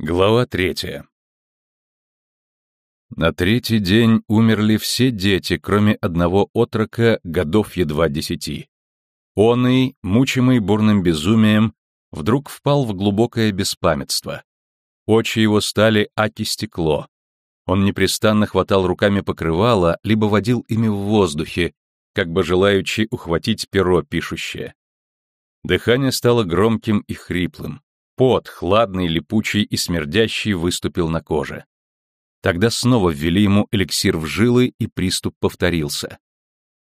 Глава третья. На третий день умерли все дети, кроме одного отрока, годов едва десяти. Он и, мучимый бурным безумием, вдруг впал в глубокое беспамятство. Очи его стали аки стекло. Он непрестанно хватал руками покрывало, либо водил ими в воздухе, как бы желаючи ухватить перо пишущее. Дыхание стало громким и хриплым. Пот, хладный, липучий и смердящий, выступил на коже. Тогда снова ввели ему эликсир в жилы, и приступ повторился.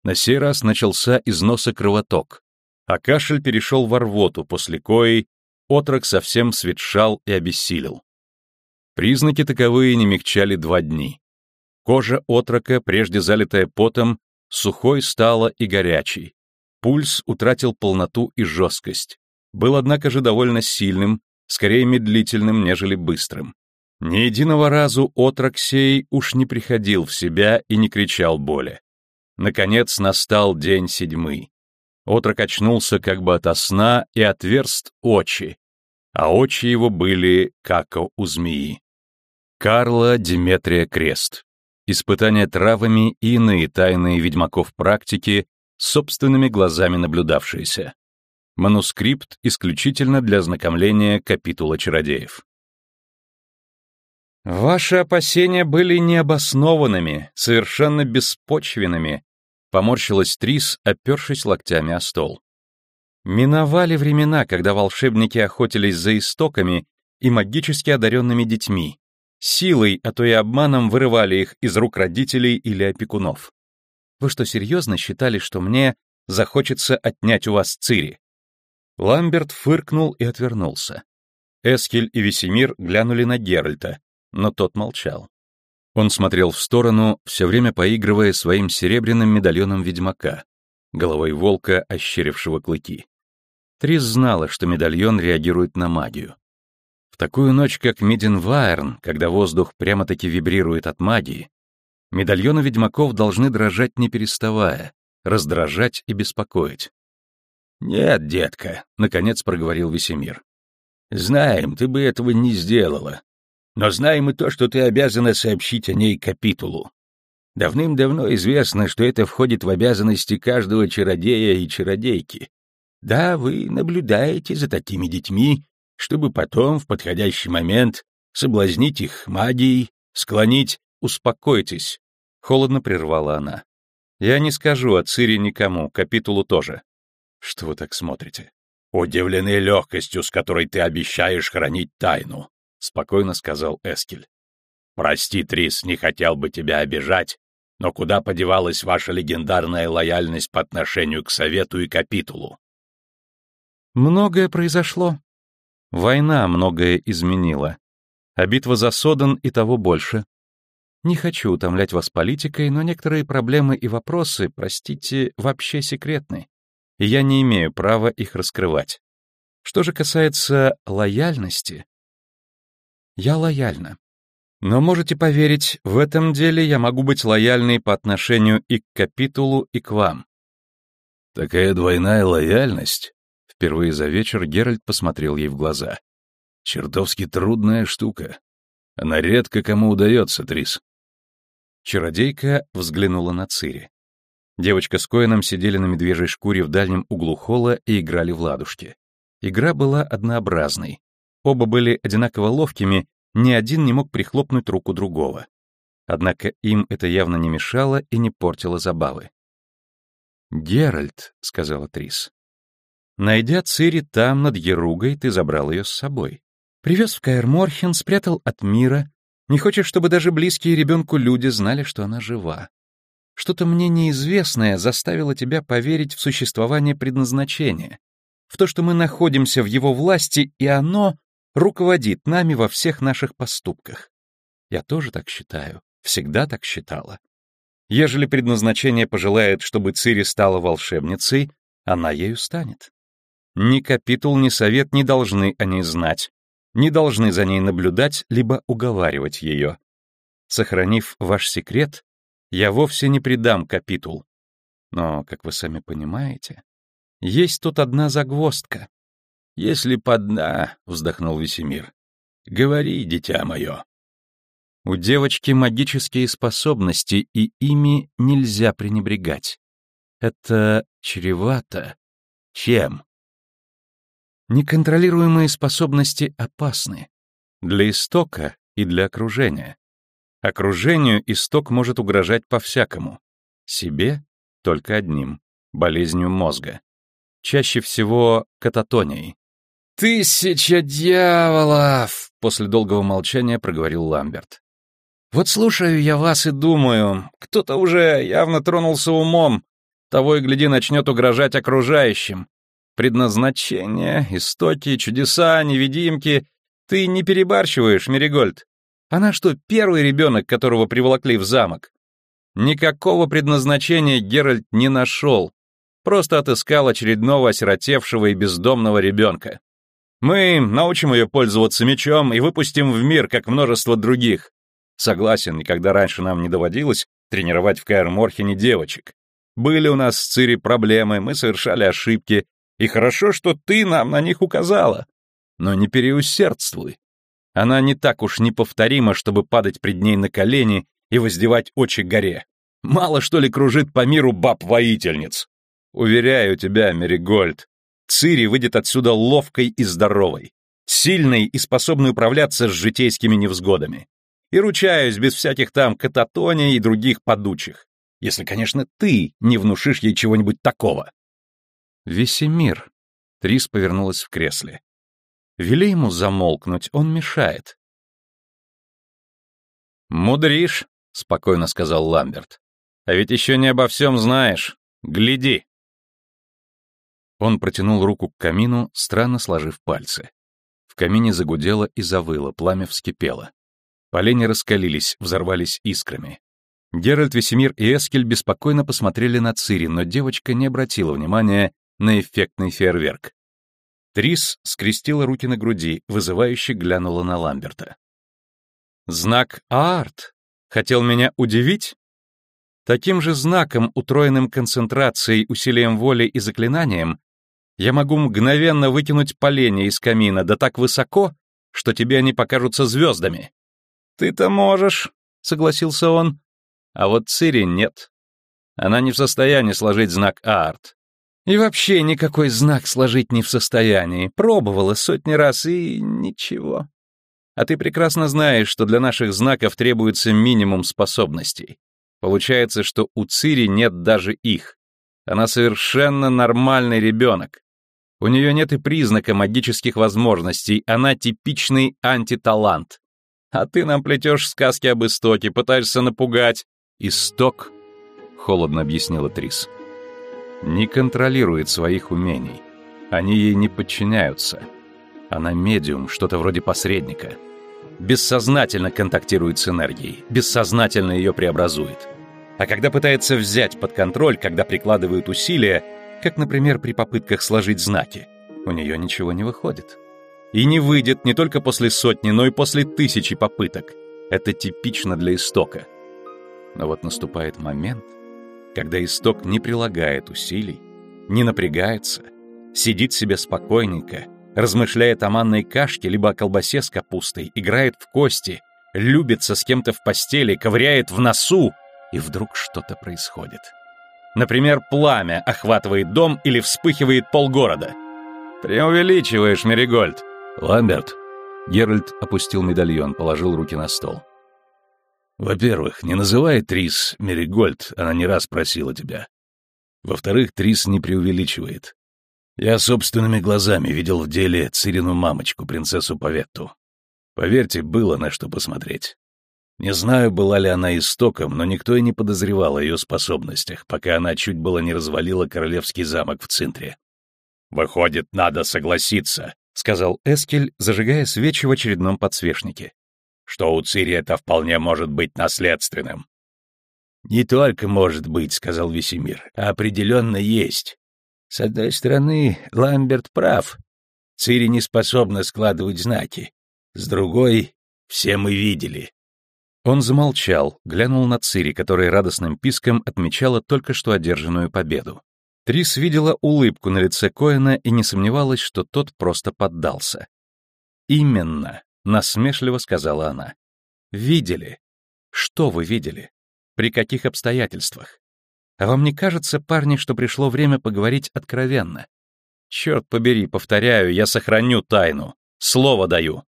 На сей раз начался из носа кровоток, а кашель перешел во рвоту, после коей отрок совсем светшал и обессилел. Признаки таковые не мягчали два дни. Кожа отрока, прежде залитая потом, сухой стала и горячей. Пульс утратил полноту и жесткость был, однако же, довольно сильным, скорее медлительным, нежели быстрым. Ни единого разу отрок сей уж не приходил в себя и не кричал боли. Наконец настал день седьмый. Отрок очнулся как бы ото сна и отверст очи, а очи его были, как у змеи. Карла Диметрия Крест. Испытания травами и иные тайные ведьмаков практики, собственными глазами наблюдавшиеся. Манускрипт исключительно для ознакомления капитула чародеев. «Ваши опасения были необоснованными, совершенно беспочвенными», поморщилась Трис, опершись локтями о стол. Миновали времена, когда волшебники охотились за истоками и магически одаренными детьми, силой, а то и обманом вырывали их из рук родителей или опекунов. Вы что, серьезно считали, что мне захочется отнять у вас Цири? Ламберт фыркнул и отвернулся. Эскель и Весемир глянули на Геральта, но тот молчал. Он смотрел в сторону, все время поигрывая своим серебряным медальоном ведьмака, головой волка, ощерившего клыки. Трис знала, что медальон реагирует на магию. В такую ночь, как Миденвайрн, когда воздух прямо-таки вибрирует от магии, медальоны ведьмаков должны дрожать не переставая, раздражать и беспокоить. «Нет, детка», — наконец проговорил Весемир. «Знаем, ты бы этого не сделала. Но знаем и то, что ты обязана сообщить о ней капитулу. Давным-давно известно, что это входит в обязанности каждого чародея и чародейки. Да, вы наблюдаете за такими детьми, чтобы потом, в подходящий момент, соблазнить их магией, склонить «Успокойтесь», — холодно прервала она. «Я не скажу о Цири никому, капитулу тоже. Что вы так смотрите? Удивлены легкостью, с которой ты обещаешь хранить тайну, спокойно сказал Эскель. Прости, Трис, не хотел бы тебя обижать, но куда подевалась ваша легендарная лояльность по отношению к Совету и Капитулу? Многое произошло. Война многое изменила. А битва за Содан и того больше. Не хочу утомлять вас политикой, но некоторые проблемы и вопросы, простите, вообще секретны и я не имею права их раскрывать. Что же касается лояльности, я лояльна. Но можете поверить, в этом деле я могу быть лояльной по отношению и к капитулу, и к вам. Такая двойная лояльность? Впервые за вечер Геральт посмотрел ей в глаза. Чертовски трудная штука. Она редко кому удается, Трис. Чародейка взглянула на Цири. Девочка с Коэном сидели на медвежьей шкуре в дальнем углу холла и играли в ладушки. Игра была однообразной. Оба были одинаково ловкими, ни один не мог прихлопнуть руку другого. Однако им это явно не мешало и не портило забавы. «Геральт», — сказала Трис. «Найдя Цири там, над Еругой, ты забрал ее с собой. Привез в Каэр спрятал от мира. Не хочешь, чтобы даже близкие ребенку люди знали, что она жива. Что-то мне неизвестное заставило тебя поверить в существование предназначения, в то, что мы находимся в его власти, и оно руководит нами во всех наших поступках. Я тоже так считаю, всегда так считала. Ежели предназначение пожелает, чтобы Цири стала волшебницей, она ею станет. Ни капитул, ни совет не должны о ней знать, не должны за ней наблюдать, либо уговаривать ее. Сохранив ваш секрет, я вовсе не предам капитул. Но, как вы сами понимаете, есть тут одна загвоздка. Если подна, вздохнул Весемир. Говори, дитя мое. У девочки магические способности, и ими нельзя пренебрегать. Это чревато. Чем? Неконтролируемые способности опасны. Для истока и для окружения. Окружению исток может угрожать по-всякому. Себе — только одним — болезнью мозга. Чаще всего кататонией. «Тысяча дьяволов!» — после долгого молчания проговорил Ламберт. «Вот слушаю я вас и думаю, кто-то уже явно тронулся умом, того и гляди начнет угрожать окружающим. Предназначение, истоки, чудеса, невидимки. Ты не перебарщиваешь, Меригольд. Она что, первый ребенок, которого приволокли в замок? Никакого предназначения Геральт не нашел. Просто отыскал очередного осиротевшего и бездомного ребенка. Мы научим ее пользоваться мечом и выпустим в мир, как множество других. Согласен, никогда раньше нам не доводилось тренировать в Каэр-Морхене девочек. Были у нас с Цири проблемы, мы совершали ошибки, и хорошо, что ты нам на них указала. Но не переусердствуй. Она не так уж неповторима, чтобы падать пред ней на колени и воздевать очи горе. Мало что ли кружит по миру баб-воительниц. Уверяю тебя, Меригольд, Цири выйдет отсюда ловкой и здоровой, сильной и способной управляться с житейскими невзгодами. И ручаюсь, без всяких там кататоний и других подучих. Если, конечно, ты не внушишь ей чего-нибудь такого. Весемир. Трис повернулась в кресле. Вели ему замолкнуть, он мешает. «Мудришь», — спокойно сказал Ламберт. «А ведь еще не обо всем знаешь. Гляди». Он протянул руку к камину, странно сложив пальцы. В камине загудело и завыло, пламя вскипело. Полени раскалились, взорвались искрами. Геральт, Весемир и Эскель беспокойно посмотрели на Цири, но девочка не обратила внимания на эффектный фейерверк. Трис скрестила руки на груди, вызывающе глянула на Ламберта. «Знак Аарт? Хотел меня удивить?» Таким же знаком, утроенным концентрацией, усилием воли и заклинанием, я могу мгновенно выкинуть поленья из камина, да так высоко, что тебе они покажутся звездами. «Ты-то можешь», — согласился он. А вот Цири нет. Она не в состоянии сложить знак Аарт. И вообще никакой знак сложить не в состоянии. Пробовала сотни раз и ничего. А ты прекрасно знаешь, что для наших знаков требуется минимум способностей. Получается, что у Цири нет даже их. Она совершенно нормальный ребенок. У нее нет и признака магических возможностей, она типичный антиталант. А ты нам плетешь сказки об истоке, пытаешься напугать. Исток, холодно объяснила Трис не контролирует своих умений. Они ей не подчиняются. Она медиум, что-то вроде посредника. Бессознательно контактирует с энергией, бессознательно ее преобразует. А когда пытается взять под контроль, когда прикладывает усилия, как, например, при попытках сложить знаки, у нее ничего не выходит. И не выйдет не только после сотни, но и после тысячи попыток. Это типично для истока. Но вот наступает момент, когда исток не прилагает усилий, не напрягается, сидит себе спокойненько, размышляет о манной кашке либо о колбасе с капустой, играет в кости, любится с кем-то в постели, ковыряет в носу, и вдруг что-то происходит. Например, пламя охватывает дом или вспыхивает полгорода. «Преувеличиваешь, Меригольд!» «Ламберт!» Геральт опустил медальон, положил руки на стол. Во-первых, не называй Трис Меригольд, она не раз просила тебя. Во-вторых, Трис не преувеличивает. Я собственными глазами видел в деле Цирину мамочку, принцессу Паветту. Поверьте, было на что посмотреть. Не знаю, была ли она истоком, но никто и не подозревал о ее способностях, пока она чуть было не развалила королевский замок в центре. «Выходит, надо согласиться», — сказал Эскель, зажигая свечи в очередном подсвечнике что у Цири это вполне может быть наследственным. «Не только может быть», — сказал Весемир, — «а определенно есть. С одной стороны, Ламберт прав. Цири не способна складывать знаки. С другой, все мы видели». Он замолчал, глянул на Цири, которая радостным писком отмечала только что одержанную победу. Трис видела улыбку на лице Коэна и не сомневалась, что тот просто поддался. Именно. — насмешливо сказала она. «Видели. Что вы видели? При каких обстоятельствах? А вам не кажется, парни, что пришло время поговорить откровенно? Черт побери, повторяю, я сохраню тайну. Слово даю».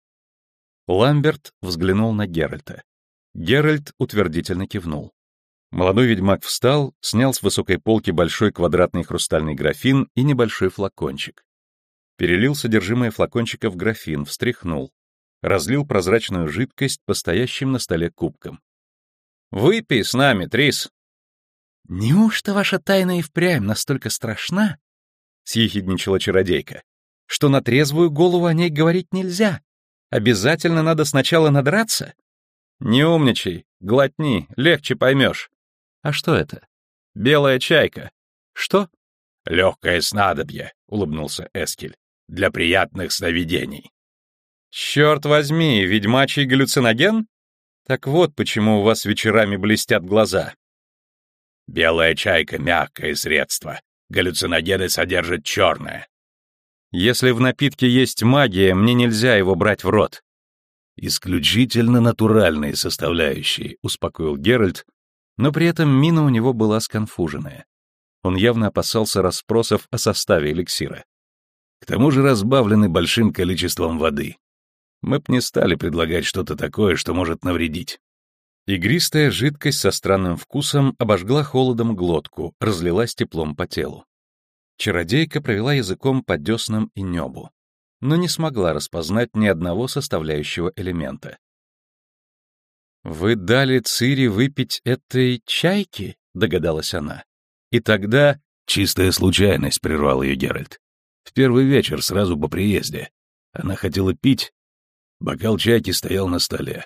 Ламберт взглянул на Геральта. Геральт утвердительно кивнул. Молодой ведьмак встал, снял с высокой полки большой квадратный хрустальный графин и небольшой флакончик. Перелил содержимое флакончика в графин, встряхнул. Разлил прозрачную жидкость по стоящим на столе кубкам. «Выпей с нами, Трис!» «Неужто ваша тайна и впрямь настолько страшна?» — съехидничала чародейка. «Что на трезвую голову о ней говорить нельзя? Обязательно надо сначала надраться?» «Не умничай, глотни, легче поймешь». «А что это?» «Белая чайка». «Что?» «Легкое снадобье», — улыбнулся Эскель, — «для приятных сновидений». «Черт возьми, ведьмачий галлюциноген? Так вот почему у вас вечерами блестят глаза». «Белая чайка — мягкое средство. Галлюциногены содержат черное». «Если в напитке есть магия, мне нельзя его брать в рот». «Исключительно натуральные составляющие», — успокоил Геральт, но при этом мина у него была сконфуженная. Он явно опасался расспросов о составе эликсира. К тому же разбавлены большим количеством воды. Мы б не стали предлагать что-то такое, что может навредить. Игристая жидкость со странным вкусом обожгла холодом глотку, разлилась теплом по телу. Чародейка провела языком по деснам и небу, но не смогла распознать ни одного составляющего элемента. «Вы дали Цири выпить этой чайки?» — догадалась она. И тогда... «Чистая случайность», — прервал ее Геральт. «В первый вечер, сразу по приезде. Она хотела пить. Бокал чайки стоял на столе.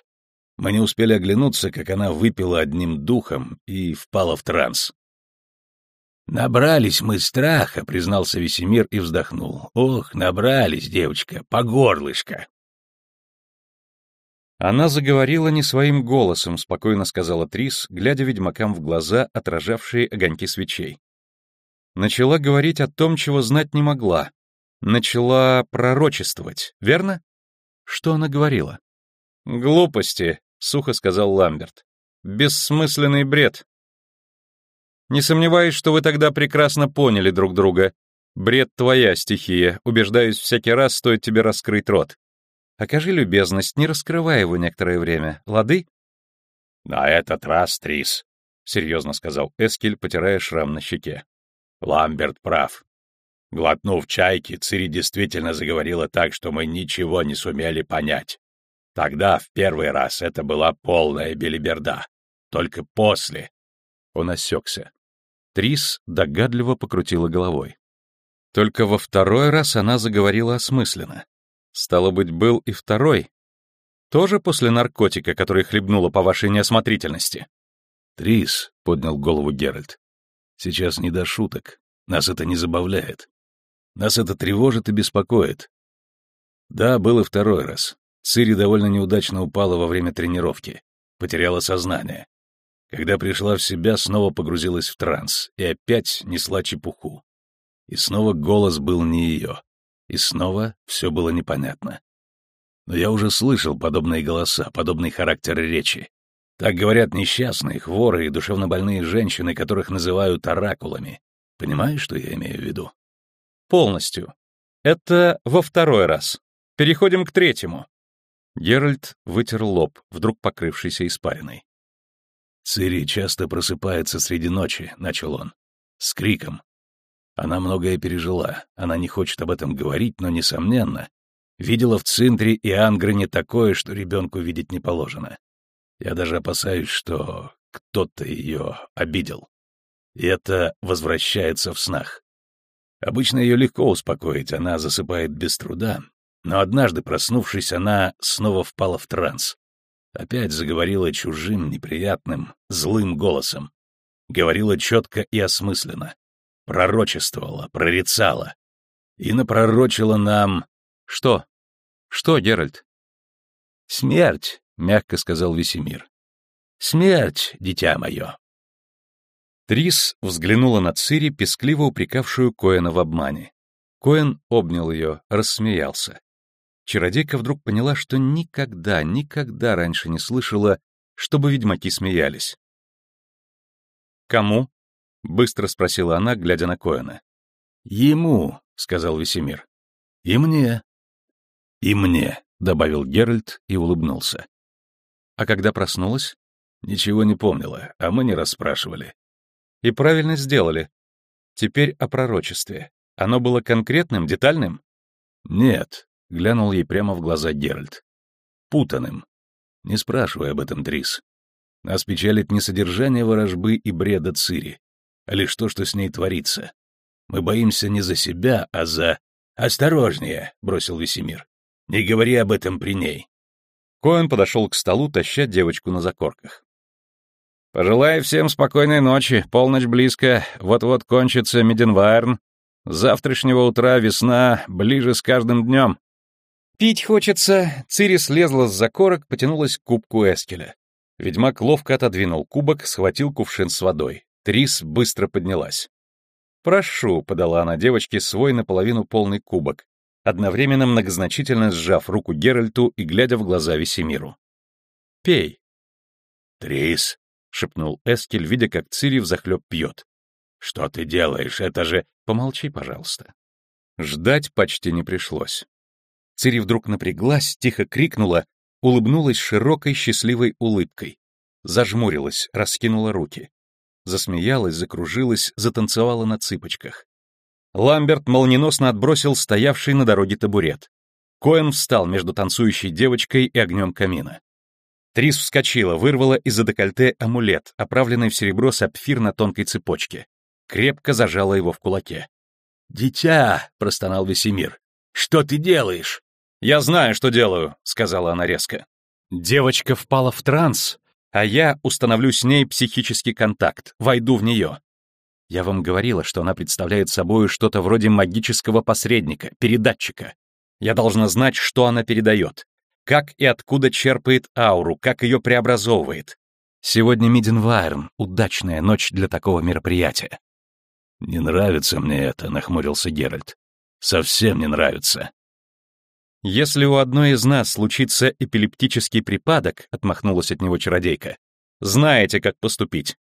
Мы не успели оглянуться, как она выпила одним духом и впала в транс. «Набрались мы страха», — признался Весемир и вздохнул. «Ох, набрались, девочка, по горлышко». Она заговорила не своим голосом, спокойно сказала Трис, глядя ведьмакам в глаза, отражавшие огоньки свечей. Начала говорить о том, чего знать не могла. Начала пророчествовать, верно? Что она говорила? Глупости, сухо сказал Ламберт. Бессмысленный бред. Не сомневаюсь, что вы тогда прекрасно поняли друг друга. Бред твоя стихия, убеждаюсь, всякий раз стоит тебе раскрыть рот. Окажи любезность, не раскрывай его некоторое время, лады?» «На этот раз, Трис», — серьезно сказал Эскель, потирая шрам на щеке. «Ламберт прав. Глотнув чайки, Цири действительно заговорила так, что мы ничего не сумели понять. Тогда, в первый раз, это была полная белиберда. Только после...» Он осекся. Трис догадливо покрутила головой. Только во второй раз она заговорила осмысленно. Стало быть, был и второй. Тоже после наркотика, который хлебнула по вашей неосмотрительности. Трис, — поднял голову Геральт, — сейчас не до шуток. Нас это не забавляет. Нас это тревожит и беспокоит. Да, был и второй раз. Цири довольно неудачно упала во время тренировки. Потеряла сознание. Когда пришла в себя, снова погрузилась в транс и опять несла чепуху. И снова голос был не ее. И снова все было непонятно. Но я уже слышал подобные голоса, подобный характер речи. Так говорят несчастные, хворые, душевнобольные женщины, которых называют оракулами. Понимаешь, что я имею в виду? Полностью. Это во второй раз. Переходим к третьему. Геральт вытер лоб, вдруг покрывшийся испариной. «Цири часто просыпается среди ночи», — начал он, — с криком, она многое пережила, она не хочет об этом говорить, но, несомненно, видела в центре и Ангрене такое, что ребенку видеть не положено. Я даже опасаюсь, что кто-то ее обидел. И это возвращается в снах. Обычно ее легко успокоить, она засыпает без труда, но однажды, проснувшись, она снова впала в транс. Опять заговорила чужим, неприятным, злым голосом. Говорила четко и осмысленно пророчествовала, прорицала. И напророчила нам... Что? Что, Геральт? Смерть, мягко сказал Весемир. Смерть, дитя мое. Трис взглянула на Цири, пескливо упрекавшую Коэна в обмане. Коэн обнял ее, рассмеялся. Чародейка вдруг поняла, что никогда, никогда раньше не слышала, чтобы ведьмаки смеялись. «Кому?» — быстро спросила она, глядя на Коэна. «Ему», — сказал Весемир. «И мне». «И мне», — добавил Геральт и улыбнулся. «А когда проснулась?» «Ничего не помнила, а мы не расспрашивали». «И правильно сделали. Теперь о пророчестве. Оно было конкретным, детальным?» «Нет», — глянул ей прямо в глаза Геральт. «Путанным. Не спрашивай об этом, Трис. Нас печалит не содержание ворожбы и бреда Цири, а лишь то, что с ней творится. Мы боимся не за себя, а за... «Осторожнее», — бросил Весемир. «Не говори об этом при ней». Коэн подошел к столу, таща девочку на закорках. «Пожелаю всем спокойной ночи, полночь близко, вот-вот кончится Меденвайрн. С завтрашнего утра весна ближе с каждым днем». «Пить хочется», — Цири слезла с закорок, потянулась к кубку Эскеля. Ведьмак ловко отодвинул кубок, схватил кувшин с водой. Трис быстро поднялась. «Прошу», — подала она девочке свой наполовину полный кубок, одновременно многозначительно сжав руку Геральту и глядя в глаза Весемиру. «Пей». «Трис», — шепнул Эскель, видя, как Цири взахлеб пьет. «Что ты делаешь? Это же...» «Помолчи, пожалуйста». Ждать почти не пришлось. Цири вдруг напряглась, тихо крикнула, улыбнулась широкой счастливой улыбкой. Зажмурилась, раскинула руки засмеялась, закружилась, затанцевала на цыпочках. Ламберт молниеносно отбросил стоявший на дороге табурет. Коэн встал между танцующей девочкой и огнем камина. Трис вскочила, вырвала из-за декольте амулет, оправленный в серебро сапфир на тонкой цепочке. Крепко зажала его в кулаке. «Дитя!» — простонал Весемир. «Что ты делаешь?» «Я знаю, что делаю», — сказала она резко. Девочка впала в транс, а я установлю с ней психический контакт, войду в нее. Я вам говорила, что она представляет собой что-то вроде магического посредника, передатчика. Я должна знать, что она передает, как и откуда черпает ауру, как ее преобразовывает. Сегодня Миденвайрн — удачная ночь для такого мероприятия. «Не нравится мне это», — нахмурился Геральт. «Совсем не нравится». «Если у одной из нас случится эпилептический припадок», — отмахнулась от него чародейка, «знаете, как поступить.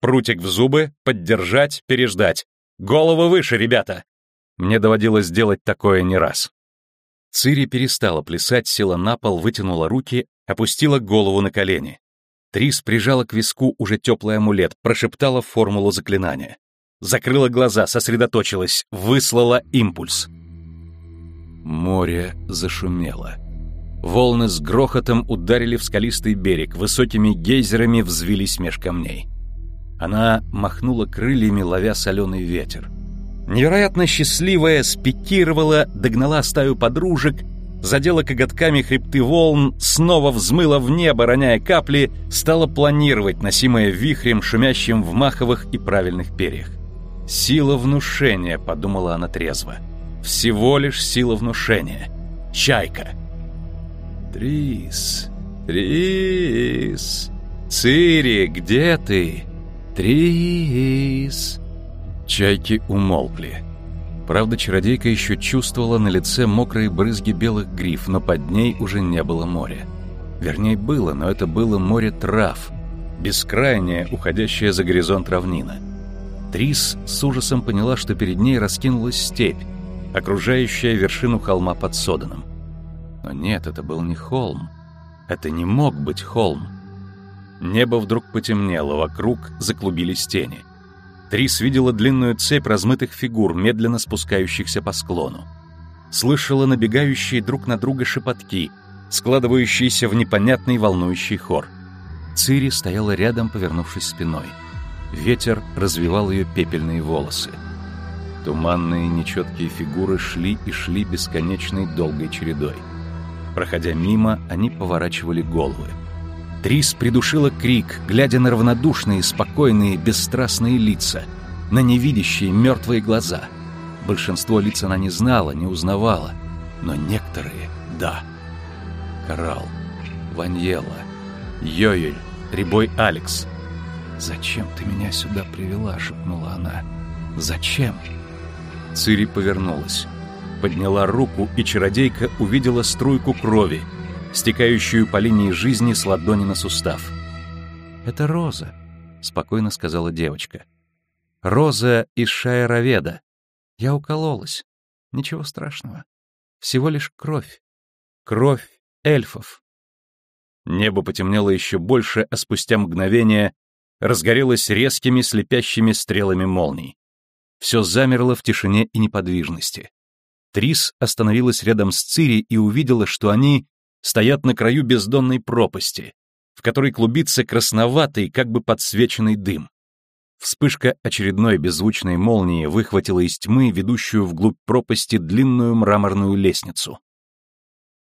Прутик в зубы, поддержать, переждать. Голову выше, ребята!» Мне доводилось делать такое не раз. Цири перестала плясать, села на пол, вытянула руки, опустила голову на колени. Трис прижала к виску уже теплый амулет, прошептала формулу заклинания. Закрыла глаза, сосредоточилась, выслала импульс. Море зашумело. Волны с грохотом ударили в скалистый берег, высокими гейзерами взвились меж камней. Она махнула крыльями, ловя соленый ветер. Невероятно счастливая, спикировала, догнала стаю подружек, задела коготками хребты волн, снова взмыла в небо, роняя капли, стала планировать, носимая вихрем, шумящим в маховых и правильных перьях. «Сила внушения», — подумала она трезво. — всего лишь сила внушения. Чайка. Трис, Трис, Цири, где ты? Трис. Чайки умолкли. Правда, чародейка еще чувствовала на лице мокрые брызги белых гриф, но под ней уже не было моря. Вернее, было, но это было море трав, бескрайнее, уходящее за горизонт равнина. Трис с ужасом поняла, что перед ней раскинулась степь, окружающая вершину холма под Соданом. Но нет, это был не холм. Это не мог быть холм. Небо вдруг потемнело, вокруг заклубились тени. Трис видела длинную цепь размытых фигур, медленно спускающихся по склону. Слышала набегающие друг на друга шепотки, складывающиеся в непонятный волнующий хор. Цири стояла рядом, повернувшись спиной. Ветер развивал ее пепельные волосы. Туманные нечеткие фигуры шли и шли бесконечной долгой чередой. Проходя мимо, они поворачивали головы. Трис придушила крик, глядя на равнодушные, спокойные, бесстрастные лица, на невидящие мертвые глаза. Большинство лиц она не знала, не узнавала, но некоторые — да. Коралл, Ваньела, Йоель, Рябой Алекс. «Зачем ты меня сюда привела?» — шепнула она. «Зачем?» Цири повернулась. подняла руку, и чародейка увидела струйку крови, стекающую по линии жизни с ладони на сустав. «Это Роза», — спокойно сказала девочка. «Роза из Шаероведа. Я укололась. Ничего страшного. Всего лишь кровь. Кровь эльфов». Небо потемнело еще больше, а спустя мгновение разгорелось резкими слепящими стрелами молний. Все замерло в тишине и неподвижности. Трис остановилась рядом с Цири и увидела, что они стоят на краю бездонной пропасти, в которой клубится красноватый, как бы подсвеченный дым. Вспышка очередной беззвучной молнии выхватила из тьмы ведущую вглубь пропасти длинную мраморную лестницу.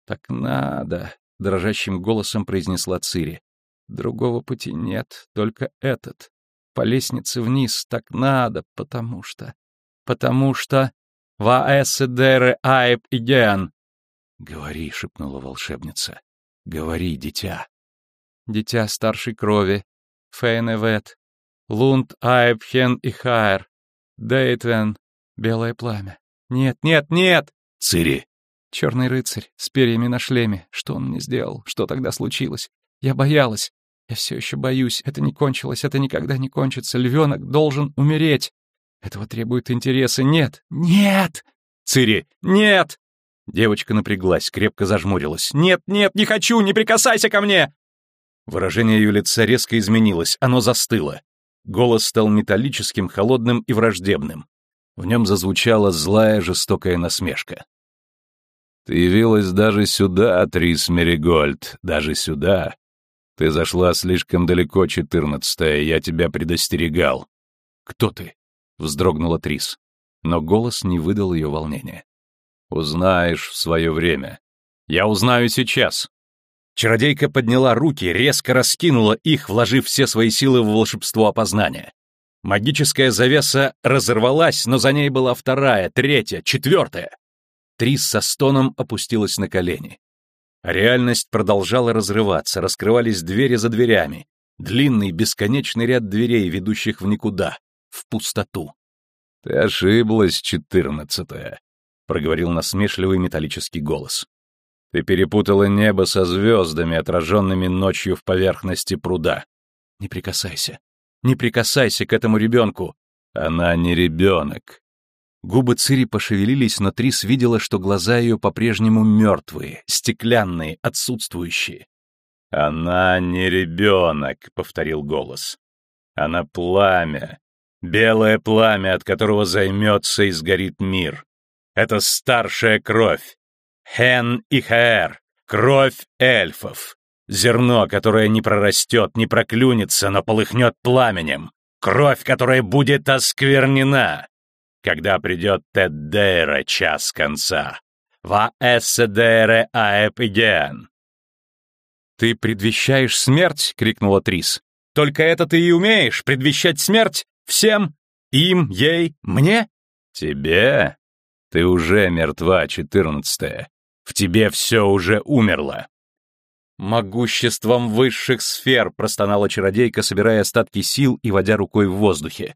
«Так надо», — дрожащим голосом произнесла Цири. «Другого пути нет, только этот. По лестнице вниз так надо, потому что... Потому что... Ваэсседеры аэб иген!» «Говори», — шепнула волшебница. «Говори, дитя». «Дитя старшей крови. Фейневет. Лунд аэбхен и хайр. Дейтвен. Белое пламя. Нет, нет, нет!» «Цири!» «Черный рыцарь с перьями на шлеме. Что он мне сделал? Что тогда случилось? Я боялась. Я все еще боюсь. Это не кончилось, это никогда не кончится. Львенок должен умереть. Этого требуют интересы. Нет! Нет! Цири! Нет! Девочка напряглась, крепко зажмурилась. «Нет, нет, не хочу! Не прикасайся ко мне!» Выражение ее лица резко изменилось, оно застыло. Голос стал металлическим, холодным и враждебным. В нем зазвучала злая, жестокая насмешка. «Ты явилась даже сюда, Трис Меригольд, даже сюда, ты зашла слишком далеко, четырнадцатая, я тебя предостерегал. Кто ты? Вздрогнула Трис. Но голос не выдал ее волнения. Узнаешь в свое время. Я узнаю сейчас. Чародейка подняла руки, резко раскинула их, вложив все свои силы в волшебство опознания. Магическая завеса разорвалась, но за ней была вторая, третья, четвертая. Трис со стоном опустилась на колени. Реальность продолжала разрываться, раскрывались двери за дверями. Длинный, бесконечный ряд дверей, ведущих в никуда, в пустоту. «Ты ошиблась, четырнадцатая», — проговорил насмешливый металлический голос. «Ты перепутала небо со звездами, отраженными ночью в поверхности пруда». «Не прикасайся, не прикасайся к этому ребенку». «Она не ребенок. Губы Цири пошевелились, но Трис видела, что глаза ее по-прежнему мертвые, стеклянные, отсутствующие. «Она не ребенок», — повторил голос. «Она пламя, белое пламя, от которого займется и сгорит мир. Это старшая кровь. Хен и Хэр, кровь эльфов. Зерно, которое не прорастет, не проклюнется, но полыхнет пламенем. Кровь, которая будет осквернена когда придет Теддейра час конца. Ва эсседере аэпиген. «Ты предвещаешь смерть?» — крикнула Трис. «Только это ты и умеешь, предвещать смерть? Всем? Им, ей, мне?» «Тебе? Ты уже мертва, четырнадцатая. В тебе все уже умерло». «Могуществом высших сфер», — простонала чародейка, собирая остатки сил и водя рукой в воздухе.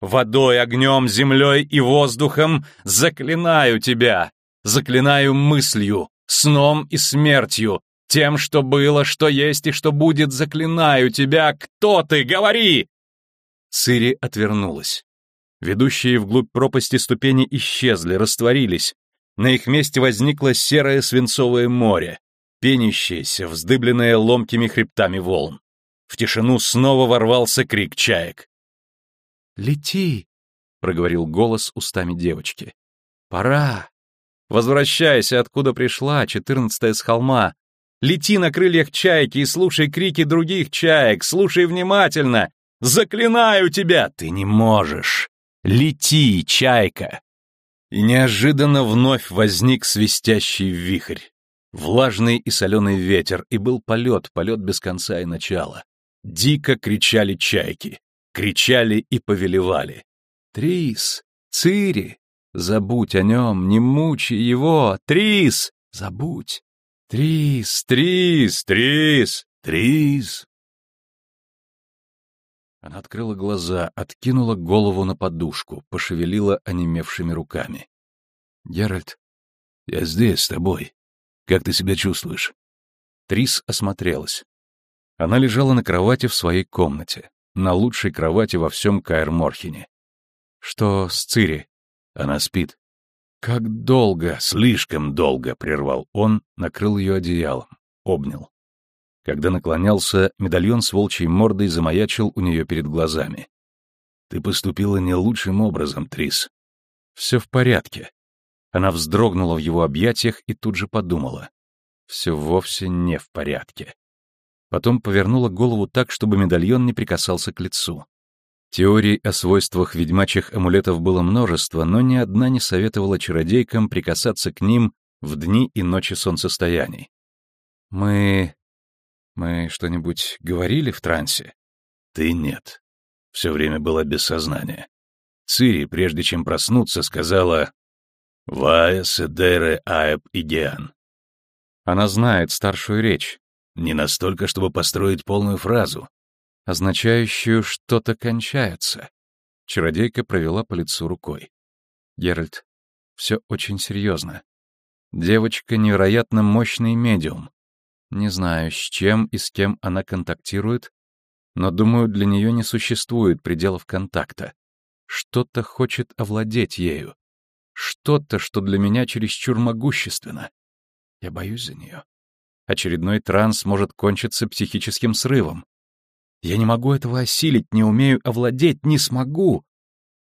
Водой, огнем, землей и воздухом заклинаю тебя, заклинаю мыслью, сном и смертью, тем, что было, что есть и что будет, заклинаю тебя. Кто ты? Говори!» Цири отвернулась. Ведущие вглубь пропасти ступени исчезли, растворились. На их месте возникло серое свинцовое море, пенящееся, вздыбленное ломкими хребтами волн. В тишину снова ворвался крик чаек. «Лети!» — проговорил голос устами девочки. «Пора! Возвращайся, откуда пришла, четырнадцатая с холма. Лети на крыльях чайки и слушай крики других чаек, слушай внимательно! Заклинаю тебя! Ты не можешь! Лети, чайка!» И неожиданно вновь возник свистящий вихрь. Влажный и соленый ветер, и был полет, полет без конца и начала. Дико кричали чайки кричали и повелевали. «Трис! Цири! Забудь о нем, не мучи его! Трис! Забудь! Трис! Трис! Трис! Трис!» Она открыла глаза, откинула голову на подушку, пошевелила онемевшими руками. «Геральт». «Я здесь, с тобой. Как ты себя чувствуешь?» Трис осмотрелась. Она лежала на кровати в своей комнате, на лучшей кровати во всем Каэр-Морхене. «Что с Цири?» «Она спит». «Как долго?» «Слишком долго», — прервал он, накрыл ее одеялом, обнял. Когда наклонялся, медальон с волчьей мордой замаячил у нее перед глазами. «Ты поступила не лучшим образом, Трис». «Все в порядке». Она вздрогнула в его объятиях и тут же подумала. «Все вовсе не в порядке». Потом повернула голову так, чтобы медальон не прикасался к лицу. Теорий о свойствах ведьмачьих амулетов было множество, но ни одна не советовала чародейкам прикасаться к ним в дни и ночи солнцестояний. «Мы мы что-нибудь говорили в трансе? Ты нет. Все время была без сознания. Цири, прежде чем проснуться, сказала «Вая седере аэб игеан». Она знает старшую речь. Не настолько, чтобы построить полную фразу. Означающую «что-то кончается». Чародейка провела по лицу рукой. Геральт, все очень серьезно. Девочка невероятно мощный медиум. Не знаю, с чем и с кем она контактирует, но, думаю, для нее не существует пределов контакта. Что-то хочет овладеть ею. Что-то, что для меня чересчур могущественно. Я боюсь за нее. Очередной транс может кончиться психическим срывом. Я не могу этого осилить, не умею овладеть, не смогу.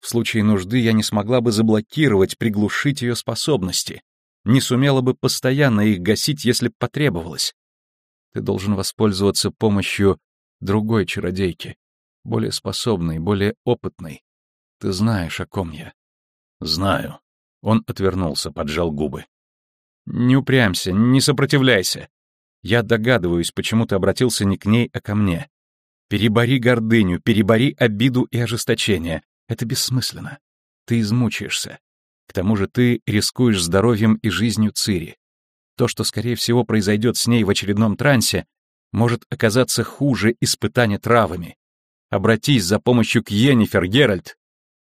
В случае нужды я не смогла бы заблокировать, приглушить ее способности. Не сумела бы постоянно их гасить, если б потребовалось. Ты должен воспользоваться помощью другой чародейки, более способной, более опытной. Ты знаешь, о ком я. Знаю. Он отвернулся, поджал губы. Не упрямься, не сопротивляйся. Я догадываюсь, почему ты обратился не к ней, а ко мне. Перебори гордыню, перебори обиду и ожесточение. Это бессмысленно. Ты измучаешься. К тому же ты рискуешь здоровьем и жизнью Цири. То, что, скорее всего, произойдет с ней в очередном трансе, может оказаться хуже испытания травами. Обратись за помощью к Йеннифер, Геральт.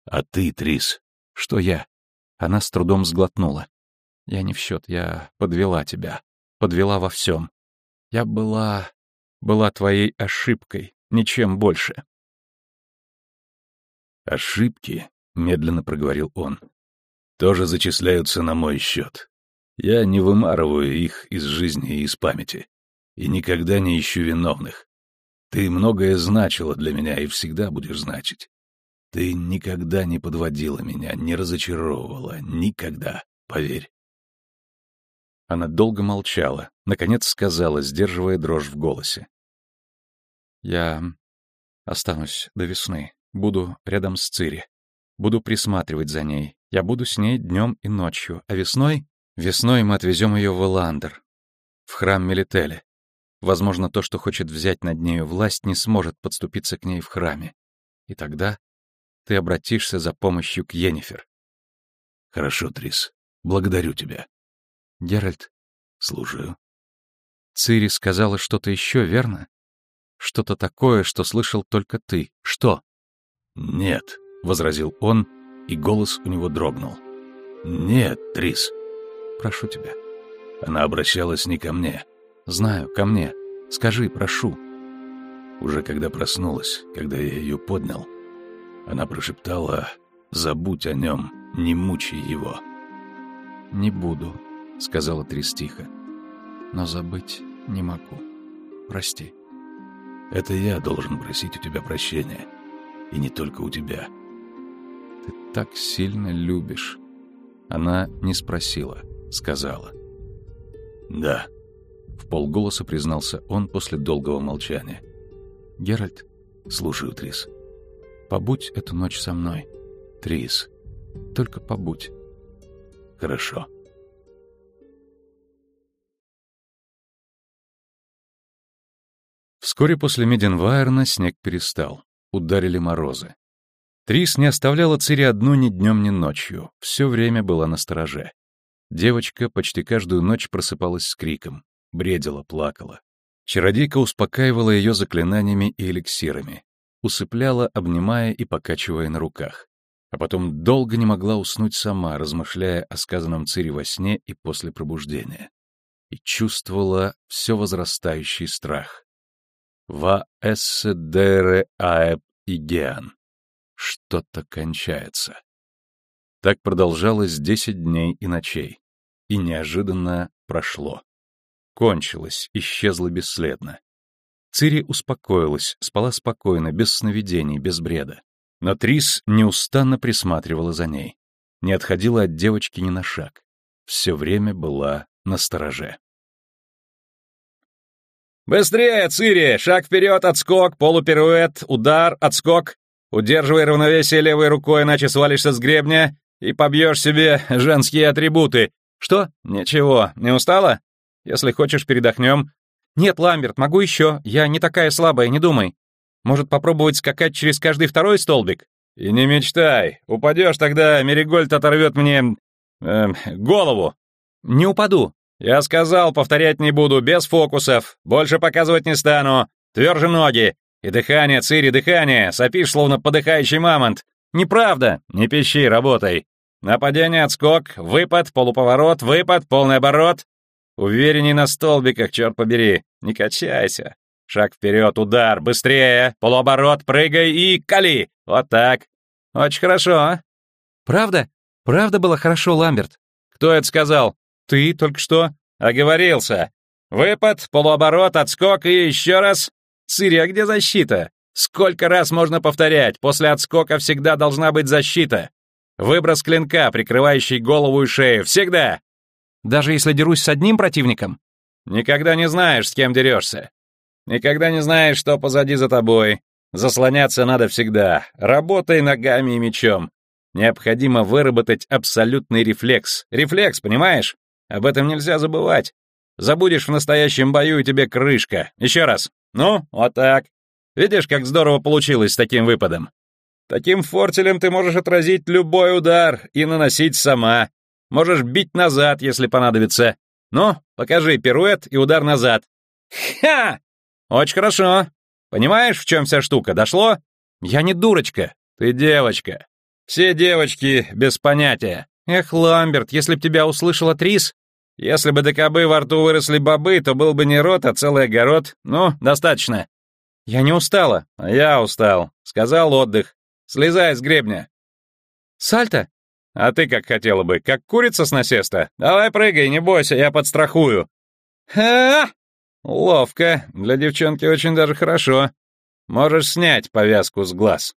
А ты, Трис? Что я? Она с трудом сглотнула. Я не в счет, я подвела тебя. Подвела во всем. Я была... была твоей ошибкой, ничем больше. Ошибки, медленно проговорил он, тоже зачисляются на мой счет. Я не вымарываю их из жизни и из памяти. И никогда не ищу виновных. Ты многое значила для меня и всегда будешь значить. Ты никогда не подводила меня, не разочаровывала, никогда, поверь. Она долго молчала, наконец сказала, сдерживая дрожь в голосе. «Я останусь до весны, буду рядом с Цири, буду присматривать за ней, я буду с ней днем и ночью, а весной Весной мы отвезем ее в Эландер, в храм Мелителя. Возможно, то, что хочет взять над нею власть, не сможет подступиться к ней в храме. И тогда ты обратишься за помощью к Йеннифер. Хорошо, Трис. Благодарю тебя. Геральт. Слушаю. Цири сказала что-то еще, верно? Что-то такое, что слышал только ты. Что? Нет, — возразил он, и голос у него дрогнул. Нет, Трис. Прошу тебя». Она обращалась не ко мне. «Знаю, ко мне. Скажи, прошу». Уже когда проснулась, когда я ее поднял, она прошептала «Забудь о нем, не мучай его». «Не буду», — сказала Трис тихо. «Но забыть не могу. Прости». «Это я должен просить у тебя прощения. И не только у тебя». «Ты так сильно любишь». Она не спросила сказала. «Да», — в полголоса признался он после долгого молчания. «Геральт?» «Слушаю, Трис». «Побудь эту ночь со мной». «Трис». «Только побудь». «Хорошо». Вскоре после Меденвайерна снег перестал. Ударили морозы. Трис не оставляла Цири одну ни днем, ни ночью. Все время была на стороже. Девочка почти каждую ночь просыпалась с криком, бредила, плакала. Чародейка успокаивала ее заклинаниями и эликсирами, усыпляла, обнимая и покачивая на руках. а потом долго не могла уснуть сама, размышляя о сказанном Цири во сне и после пробуждения. И чувствовала все возрастающий страх. «Ва эссе дере аэб игеан». Что-то кончается. Так продолжалось десять дней и ночей. И неожиданно прошло. Кончилось, исчезло бесследно. Цири успокоилась, спала спокойно, без сновидений, без бреда. Но Трис неустанно присматривала за ней. Не отходила от девочки ни на шаг. Все время была на стороже. «Быстрее, Цири! Шаг вперед, отскок, полупируэт, удар, отскок. Удерживай равновесие левой рукой, иначе свалишься с гребня и побьешь себе женские атрибуты. Что? Ничего, не устала? Если хочешь, передохнем. Нет, Ламберт, могу еще. Я не такая слабая, не думай. Может, попробовать скакать через каждый второй столбик? И не мечтай. Упадешь, тогда Меригольд оторвет мне... Э, голову. Не упаду. Я сказал, повторять не буду, без фокусов. Больше показывать не стану. Тверже ноги. И дыхание, Цири, дыхание. Сопишь, словно подыхающий мамонт. Неправда. Не пищи, работай. Нападение, отскок, выпад, полуповорот, выпад, полный оборот. Уверенней на столбиках, черт побери. Не качайся. Шаг вперед, удар, быстрее, полуоборот, прыгай и кали. Вот так. Очень хорошо, а? Правда? Правда было хорошо, Ламберт? Кто это сказал? Ты только что? Оговорился. Выпад, полуоборот, отскок и еще раз. Цири, а где защита? Сколько раз можно повторять? После отскока всегда должна быть защита. Выброс клинка, прикрывающий голову и шею. Всегда. Даже если дерусь с одним противником? Никогда не знаешь, с кем дерешься. Никогда не знаешь, что позади за тобой. Заслоняться надо всегда. Работай ногами и мечом. Необходимо выработать абсолютный рефлекс. Рефлекс, понимаешь? Об этом нельзя забывать. Забудешь в настоящем бою, и тебе крышка. Еще раз. Ну, вот так. Видишь, как здорово получилось с таким выпадом? Таким фортелем ты можешь отразить любой удар и наносить сама. Можешь бить назад, если понадобится. Ну, покажи пируэт и удар назад. Ха! Очень хорошо. Понимаешь, в чем вся штука? Дошло? Я не дурочка. Ты девочка. Все девочки без понятия. Эх, Ламберт, если б тебя услышала Трис... Если бы до кобы во рту выросли бобы, то был бы не рот, а целый огород. Ну, достаточно. Я не устала. А я устал. Сказал отдых. Слезай с гребня. Сальто? А ты как хотела бы, как курица с насеста? Давай прыгай, не бойся, я подстрахую. Ха! Ловко, для девчонки очень даже хорошо. Можешь снять повязку с глаз.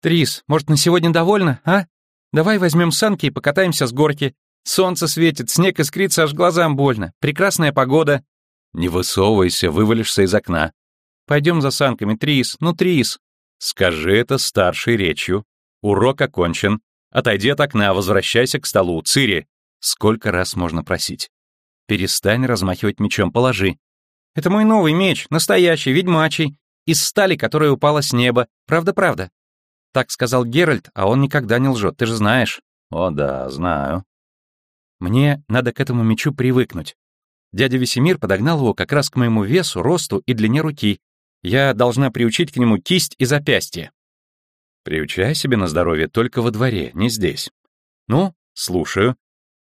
Трис, может, на сегодня довольна, а? Давай возьмем санки и покатаемся с горки. Солнце светит, снег искрится, аж глазам больно. Прекрасная погода. Не высовывайся, вывалишься из окна. Пойдем за санками, Трис, ну, Трис. Скажи это старшей речью. Урок окончен. Отойди от окна, возвращайся к столу. Цири, сколько раз можно просить? Перестань размахивать мечом, положи. Это мой новый меч, настоящий, ведьмачий, из стали, которая упала с неба. Правда-правда. Так сказал Геральт, а он никогда не лжет, ты же знаешь. О да, знаю. Мне надо к этому мечу привыкнуть. Дядя Весемир подогнал его как раз к моему весу, росту и длине руки. Я должна приучить к нему кисть и запястье. Приучай себе на здоровье только во дворе, не здесь. Ну, слушаю.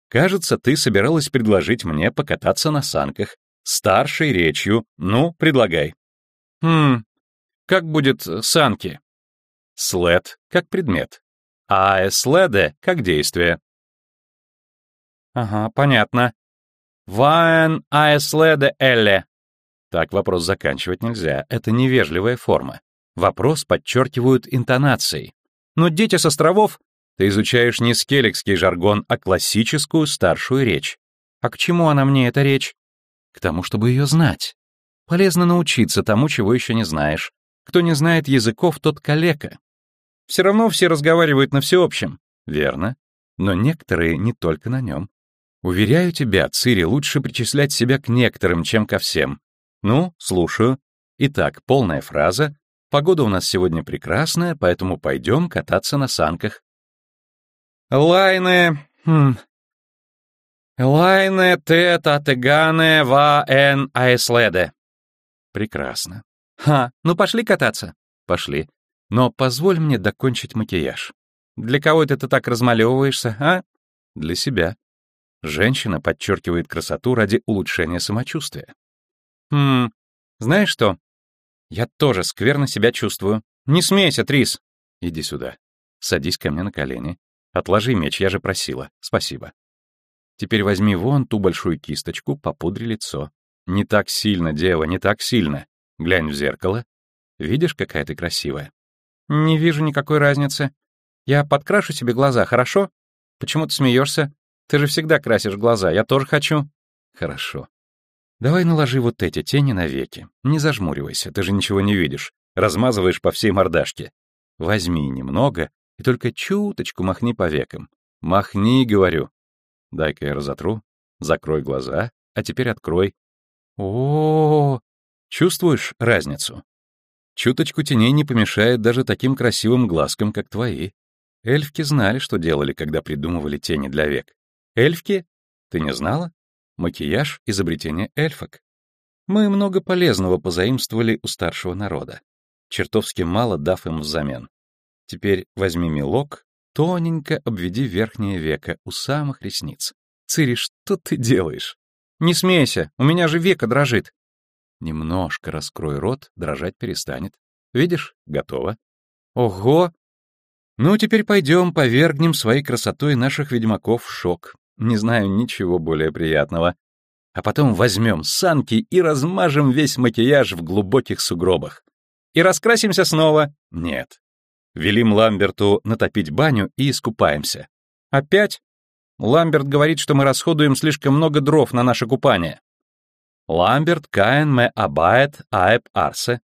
Кажется, ты собиралась предложить мне покататься на санках. Старшей речью. Ну, предлагай. Хм, как будет санки? След как предмет. А следе как действие. Ага, понятно. Вайн аэследе элле. Так вопрос заканчивать нельзя, это невежливая форма. Вопрос подчеркивают интонацией. Но дети с островов, ты изучаешь не скелликский жаргон, а классическую старшую речь. А к чему она мне, эта речь? К тому, чтобы ее знать. Полезно научиться тому, чего еще не знаешь. Кто не знает языков, тот калека. Все равно все разговаривают на всеобщем. Верно. Но некоторые не только на нем. Уверяю тебя, Цири, лучше причислять себя к некоторым, чем ко всем. Ну, слушаю. Итак, полная фраза, Погода у нас сегодня прекрасная, поэтому пойдем кататься на санках. Лайне... Хм... Лайне те татегане ва эн аэследе. Прекрасно. Ха, ну пошли кататься. Пошли. Но позволь мне докончить макияж. Для кого это ты так размалевываешься, а? Для себя. Женщина подчеркивает красоту ради улучшения самочувствия. Хм, знаешь что? Я тоже скверно себя чувствую. Не смейся, Трис. Иди сюда. Садись ко мне на колени. Отложи меч, я же просила. Спасибо. Теперь возьми вон ту большую кисточку, попудри лицо. Не так сильно, дева, не так сильно. Глянь в зеркало. Видишь, какая ты красивая? Не вижу никакой разницы. Я подкрашу себе глаза, хорошо? Почему ты смеешься? Ты же всегда красишь глаза, я тоже хочу. Хорошо. Давай наложи вот эти тени на веки. Не зажмуривайся, ты же ничего не видишь. Размазываешь по всей мордашке. Возьми немного и только чуточку махни по векам. Махни, говорю. Дай-ка я разотру. Закрой глаза, а теперь открой. О, -о, чувствуешь разницу? Чуточку теней не помешает даже таким красивым глазкам, как твои. Эльфки знали, что делали, когда придумывали тени для век. Эльфки? Ты не знала? Макияж — изобретение эльфок. Мы много полезного позаимствовали у старшего народа, чертовски мало дав им взамен. Теперь возьми мелок, тоненько обведи верхнее веко у самых ресниц. Цири, что ты делаешь? Не смейся, у меня же веко дрожит. Немножко раскрой рот, дрожать перестанет. Видишь, готово. Ого! Ну, теперь пойдем повергнем своей красотой наших ведьмаков в шок. Не знаю ничего более приятного. А потом возьмем санки и размажем весь макияж в глубоких сугробах. И раскрасимся снова. Нет. Велим Ламберту натопить баню и искупаемся. Опять? Ламберт говорит, что мы расходуем слишком много дров на наше купание. Ламберт Каин ме абает аэб арсе.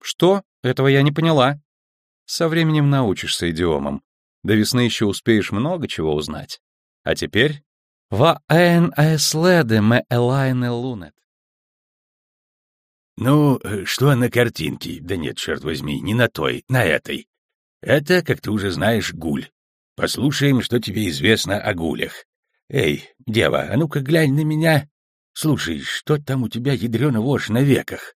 Что? Этого я не поняла. Со временем научишься идиомам. До весны еще успеешь много чего узнать. А теперь... Ва эн аэследе ме элайне лунет. Ну, что на картинке? Да нет, черт возьми, не на той, на этой. Это, как ты уже знаешь, гуль. Послушаем, что тебе известно о гулях. Эй, дева, а ну-ка глянь на меня. Слушай, что там у тебя, ядрёна вошь, на веках?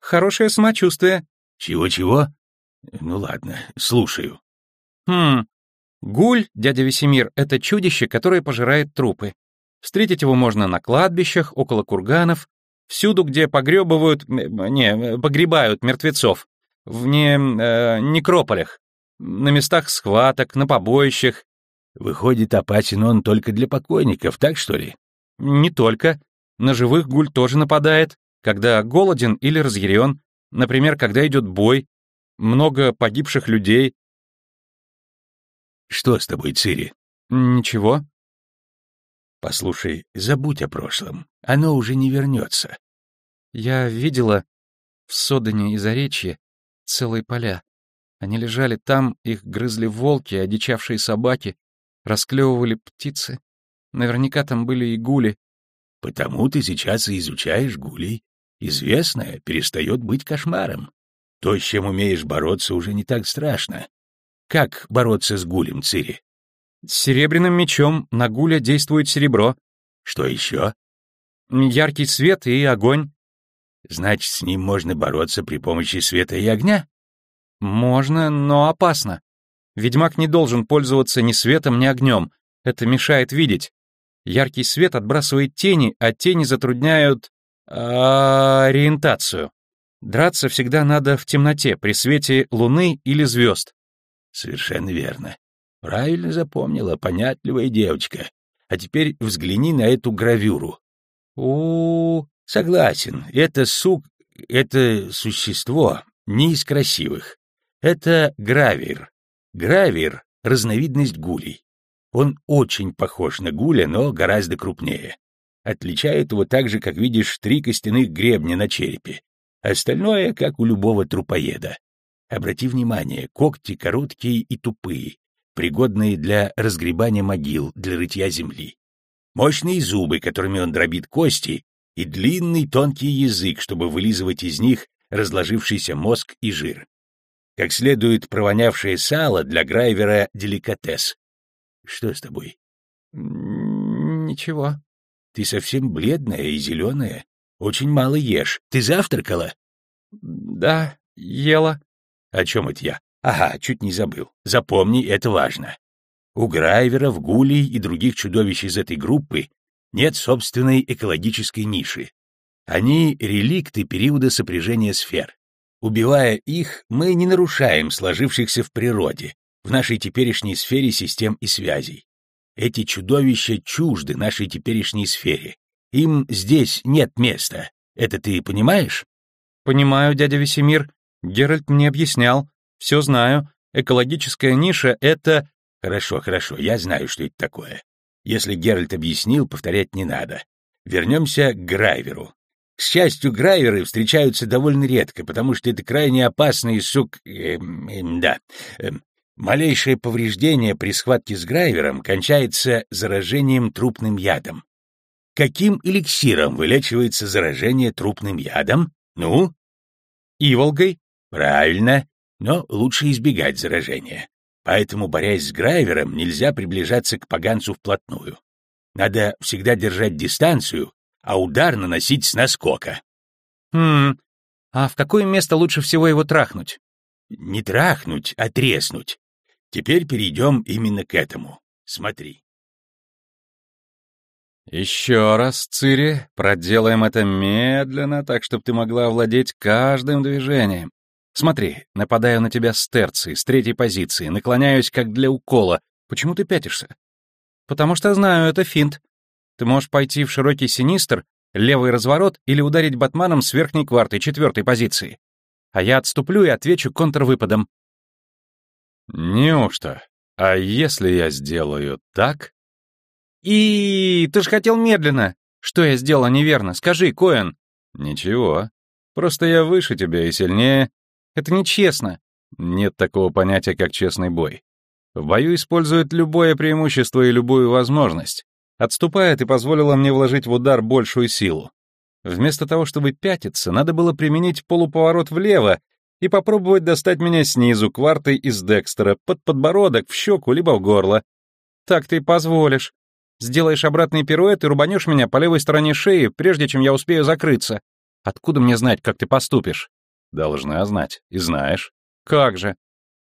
Хорошее самочувствие. Чего-чего? Ну ладно, слушаю. Хм, гуль, дядя Весемир, это чудище, которое пожирает трупы. Встретить его можно на кладбищах, около курганов, всюду, где погребывают, не, погребают мертвецов, в не, э, некрополях, на местах схваток, на побоищах. Выходит, опасен он только для покойников, так что ли? Не только. На живых гуль тоже нападает, когда голоден или разъярен, например, когда идет бой, много погибших людей. Что с тобой, Цири? Ничего. Послушай, забудь о прошлом. Оно уже не вернется. Я видела в Содане и Заречье целые поля. Они лежали там, их грызли волки, одичавшие собаки, расклевывали птицы. Наверняка там были и гули, Потому ты сейчас и изучаешь гулей. Известное перестает быть кошмаром. То, с чем умеешь бороться, уже не так страшно. Как бороться с гулем, Цири? С серебряным мечом на гуля действует серебро. Что еще? Яркий свет и огонь. Значит, с ним можно бороться при помощи света и огня? Можно, но опасно. Ведьмак не должен пользоваться ни светом, ни огнем. Это мешает видеть. Яркий свет отбрасывает тени, а тени затрудняют ориентацию. Драться всегда надо в темноте, при свете луны или звезд. Совершенно верно. Правильно запомнила, понятливая девочка. А теперь взгляни на эту гравюру. У, -у, -у. согласен, это сук, это существо не из красивых. Это гравир. Гравир — разновидность гулей. Он очень похож на гуля, но гораздо крупнее. Отличает его так же, как видишь, три костяных гребня на черепе. Остальное, как у любого трупоеда. Обрати внимание, когти короткие и тупые, пригодные для разгребания могил, для рытья земли. Мощные зубы, которыми он дробит кости, и длинный тонкий язык, чтобы вылизывать из них разложившийся мозг и жир. Как следует провонявшее сало для Грайвера деликатес. Что с тобой? Ничего. Ты совсем бледная и зеленая. Очень мало ешь. Ты завтракала? Да, ела. О чем это я? Ага, чуть не забыл. Запомни, это важно. У Грайверов, Гулей и других чудовищ из этой группы нет собственной экологической ниши. Они — реликты периода сопряжения сфер. Убивая их, мы не нарушаем сложившихся в природе, в нашей теперешней сфере систем и связей. Эти чудовища чужды нашей теперешней сфере. Им здесь нет места. Это ты понимаешь? Понимаю, дядя Весемир. Геральт мне объяснял. Все знаю. Экологическая ниша — это... Хорошо, хорошо, я знаю, что это такое. Если Геральт объяснил, повторять не надо. Вернемся к Грайверу. К счастью, Грайверы встречаются довольно редко, потому что это крайне опасный сук... Э, э, да. Э, малейшее повреждение при схватке с Грайвером кончается заражением трупным ядом. Каким эликсиром вылечивается заражение трупным ядом? Ну? Иволгой? Правильно, но лучше избегать заражения. Поэтому, борясь с Грайвером, нельзя приближаться к поганцу вплотную. Надо всегда держать дистанцию, а удар наносить с наскока. Хм, а в какое место лучше всего его трахнуть? Не трахнуть, а треснуть. Теперь перейдем именно к этому. Смотри. Еще раз, Цири, проделаем это медленно, так, чтобы ты могла овладеть каждым движением. Смотри, нападаю на тебя с терции, с третьей позиции, наклоняюсь как для укола. Почему ты пятишься? Потому что знаю, это финт. Ты можешь пойти в широкий синистр, левый разворот или ударить батманом с верхней кварты, четвертой позиции. А я отступлю и отвечу контрвыпадом. Неужто? А если я сделаю так? И ты же хотел медленно. Что я сделала неверно? Скажи, Коэн. Ничего. Просто я выше тебя и сильнее, это нечестно. Нет такого понятия, как честный бой. В бою используют любое преимущество и любую возможность. Отступая, ты позволила мне вложить в удар большую силу. Вместо того, чтобы пятиться, надо было применить полуповорот влево и попробовать достать меня снизу, квартой из Декстера, под подбородок, в щеку, либо в горло. Так ты позволишь. Сделаешь обратный пируэт и рубанешь меня по левой стороне шеи, прежде чем я успею закрыться. Откуда мне знать, как ты поступишь? Должна знать. И знаешь. Как же?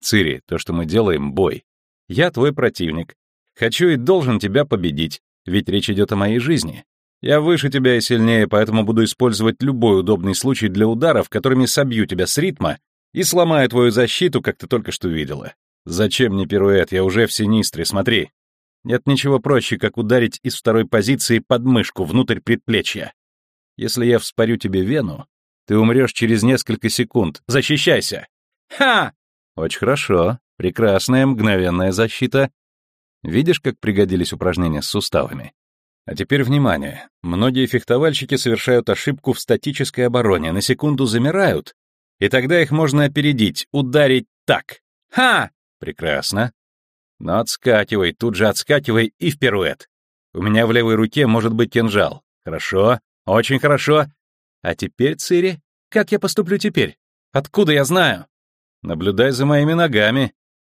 Цири, то, что мы делаем, бой. Я твой противник. Хочу и должен тебя победить, ведь речь идет о моей жизни. Я выше тебя и сильнее, поэтому буду использовать любой удобный случай для ударов, которыми собью тебя с ритма и сломаю твою защиту, как ты только что видела. Зачем мне пируэт? Я уже в синистре, смотри. Нет ничего проще, как ударить из второй позиции под мышку внутрь предплечья. Если я вспорю тебе вену, ты умрешь через несколько секунд. Защищайся!» «Ха!» «Очень хорошо. Прекрасная мгновенная защита. Видишь, как пригодились упражнения с суставами? А теперь внимание. Многие фехтовальщики совершают ошибку в статической обороне, на секунду замирают, и тогда их можно опередить, ударить так. Ха! Прекрасно. Но отскакивай, тут же отскакивай и в пируэт. У меня в левой руке может быть кинжал. Хорошо, очень хорошо. А теперь, Цири, как я поступлю теперь? Откуда я знаю? Наблюдай за моими ногами.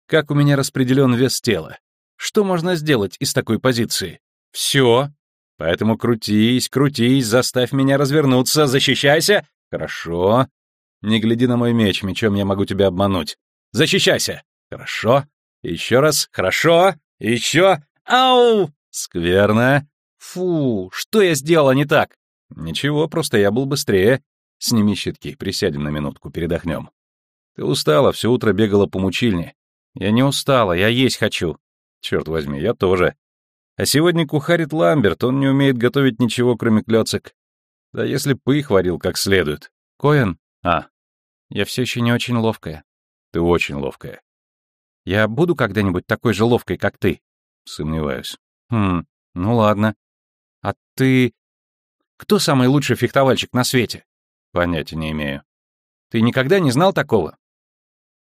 Как у меня распределен вес тела? Что можно сделать из такой позиции? Все. Поэтому крутись, крутись, заставь меня развернуться, защищайся. Хорошо. Не гляди на мой меч, мечом я могу тебя обмануть. Защищайся. Хорошо. Еще раз. Хорошо. Еще. Ау! Скверно. Фу, что я сделала не так? «Ничего, просто я был быстрее. Сними щитки, присядем на минутку, передохнем. Ты устала, все утро бегала по мучильне. Я не устала, я есть хочу. Черт возьми, я тоже. А сегодня кухарит Ламберт, он не умеет готовить ничего, кроме клёцек. Да если бы их варил как следует. Коэн? А, я все еще не очень ловкая. Ты очень ловкая. Я буду когда-нибудь такой же ловкой, как ты? Сомневаюсь. Хм, ну ладно. А ты кто самый лучший фехтовальщик на свете? Понятия не имею. Ты никогда не знал такого?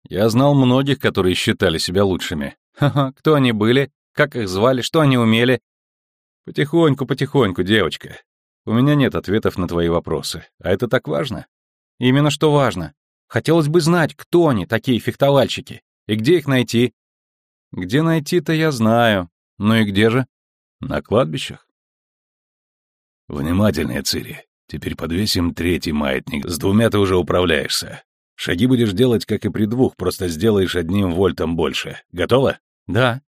Я знал многих, которые считали себя лучшими. Ха-ха, кто они были, как их звали, что они умели? Потихоньку, потихоньку, девочка. У меня нет ответов на твои вопросы. А это так важно? Именно что важно. Хотелось бы знать, кто они, такие фехтовальщики, и где их найти. Где найти-то я знаю. Ну и где же? На кладбищах. Внимательнее, Цири. Теперь подвесим третий маятник. С двумя ты уже управляешься. Шаги будешь делать, как и при двух, просто сделаешь одним вольтом больше. Готово? Да.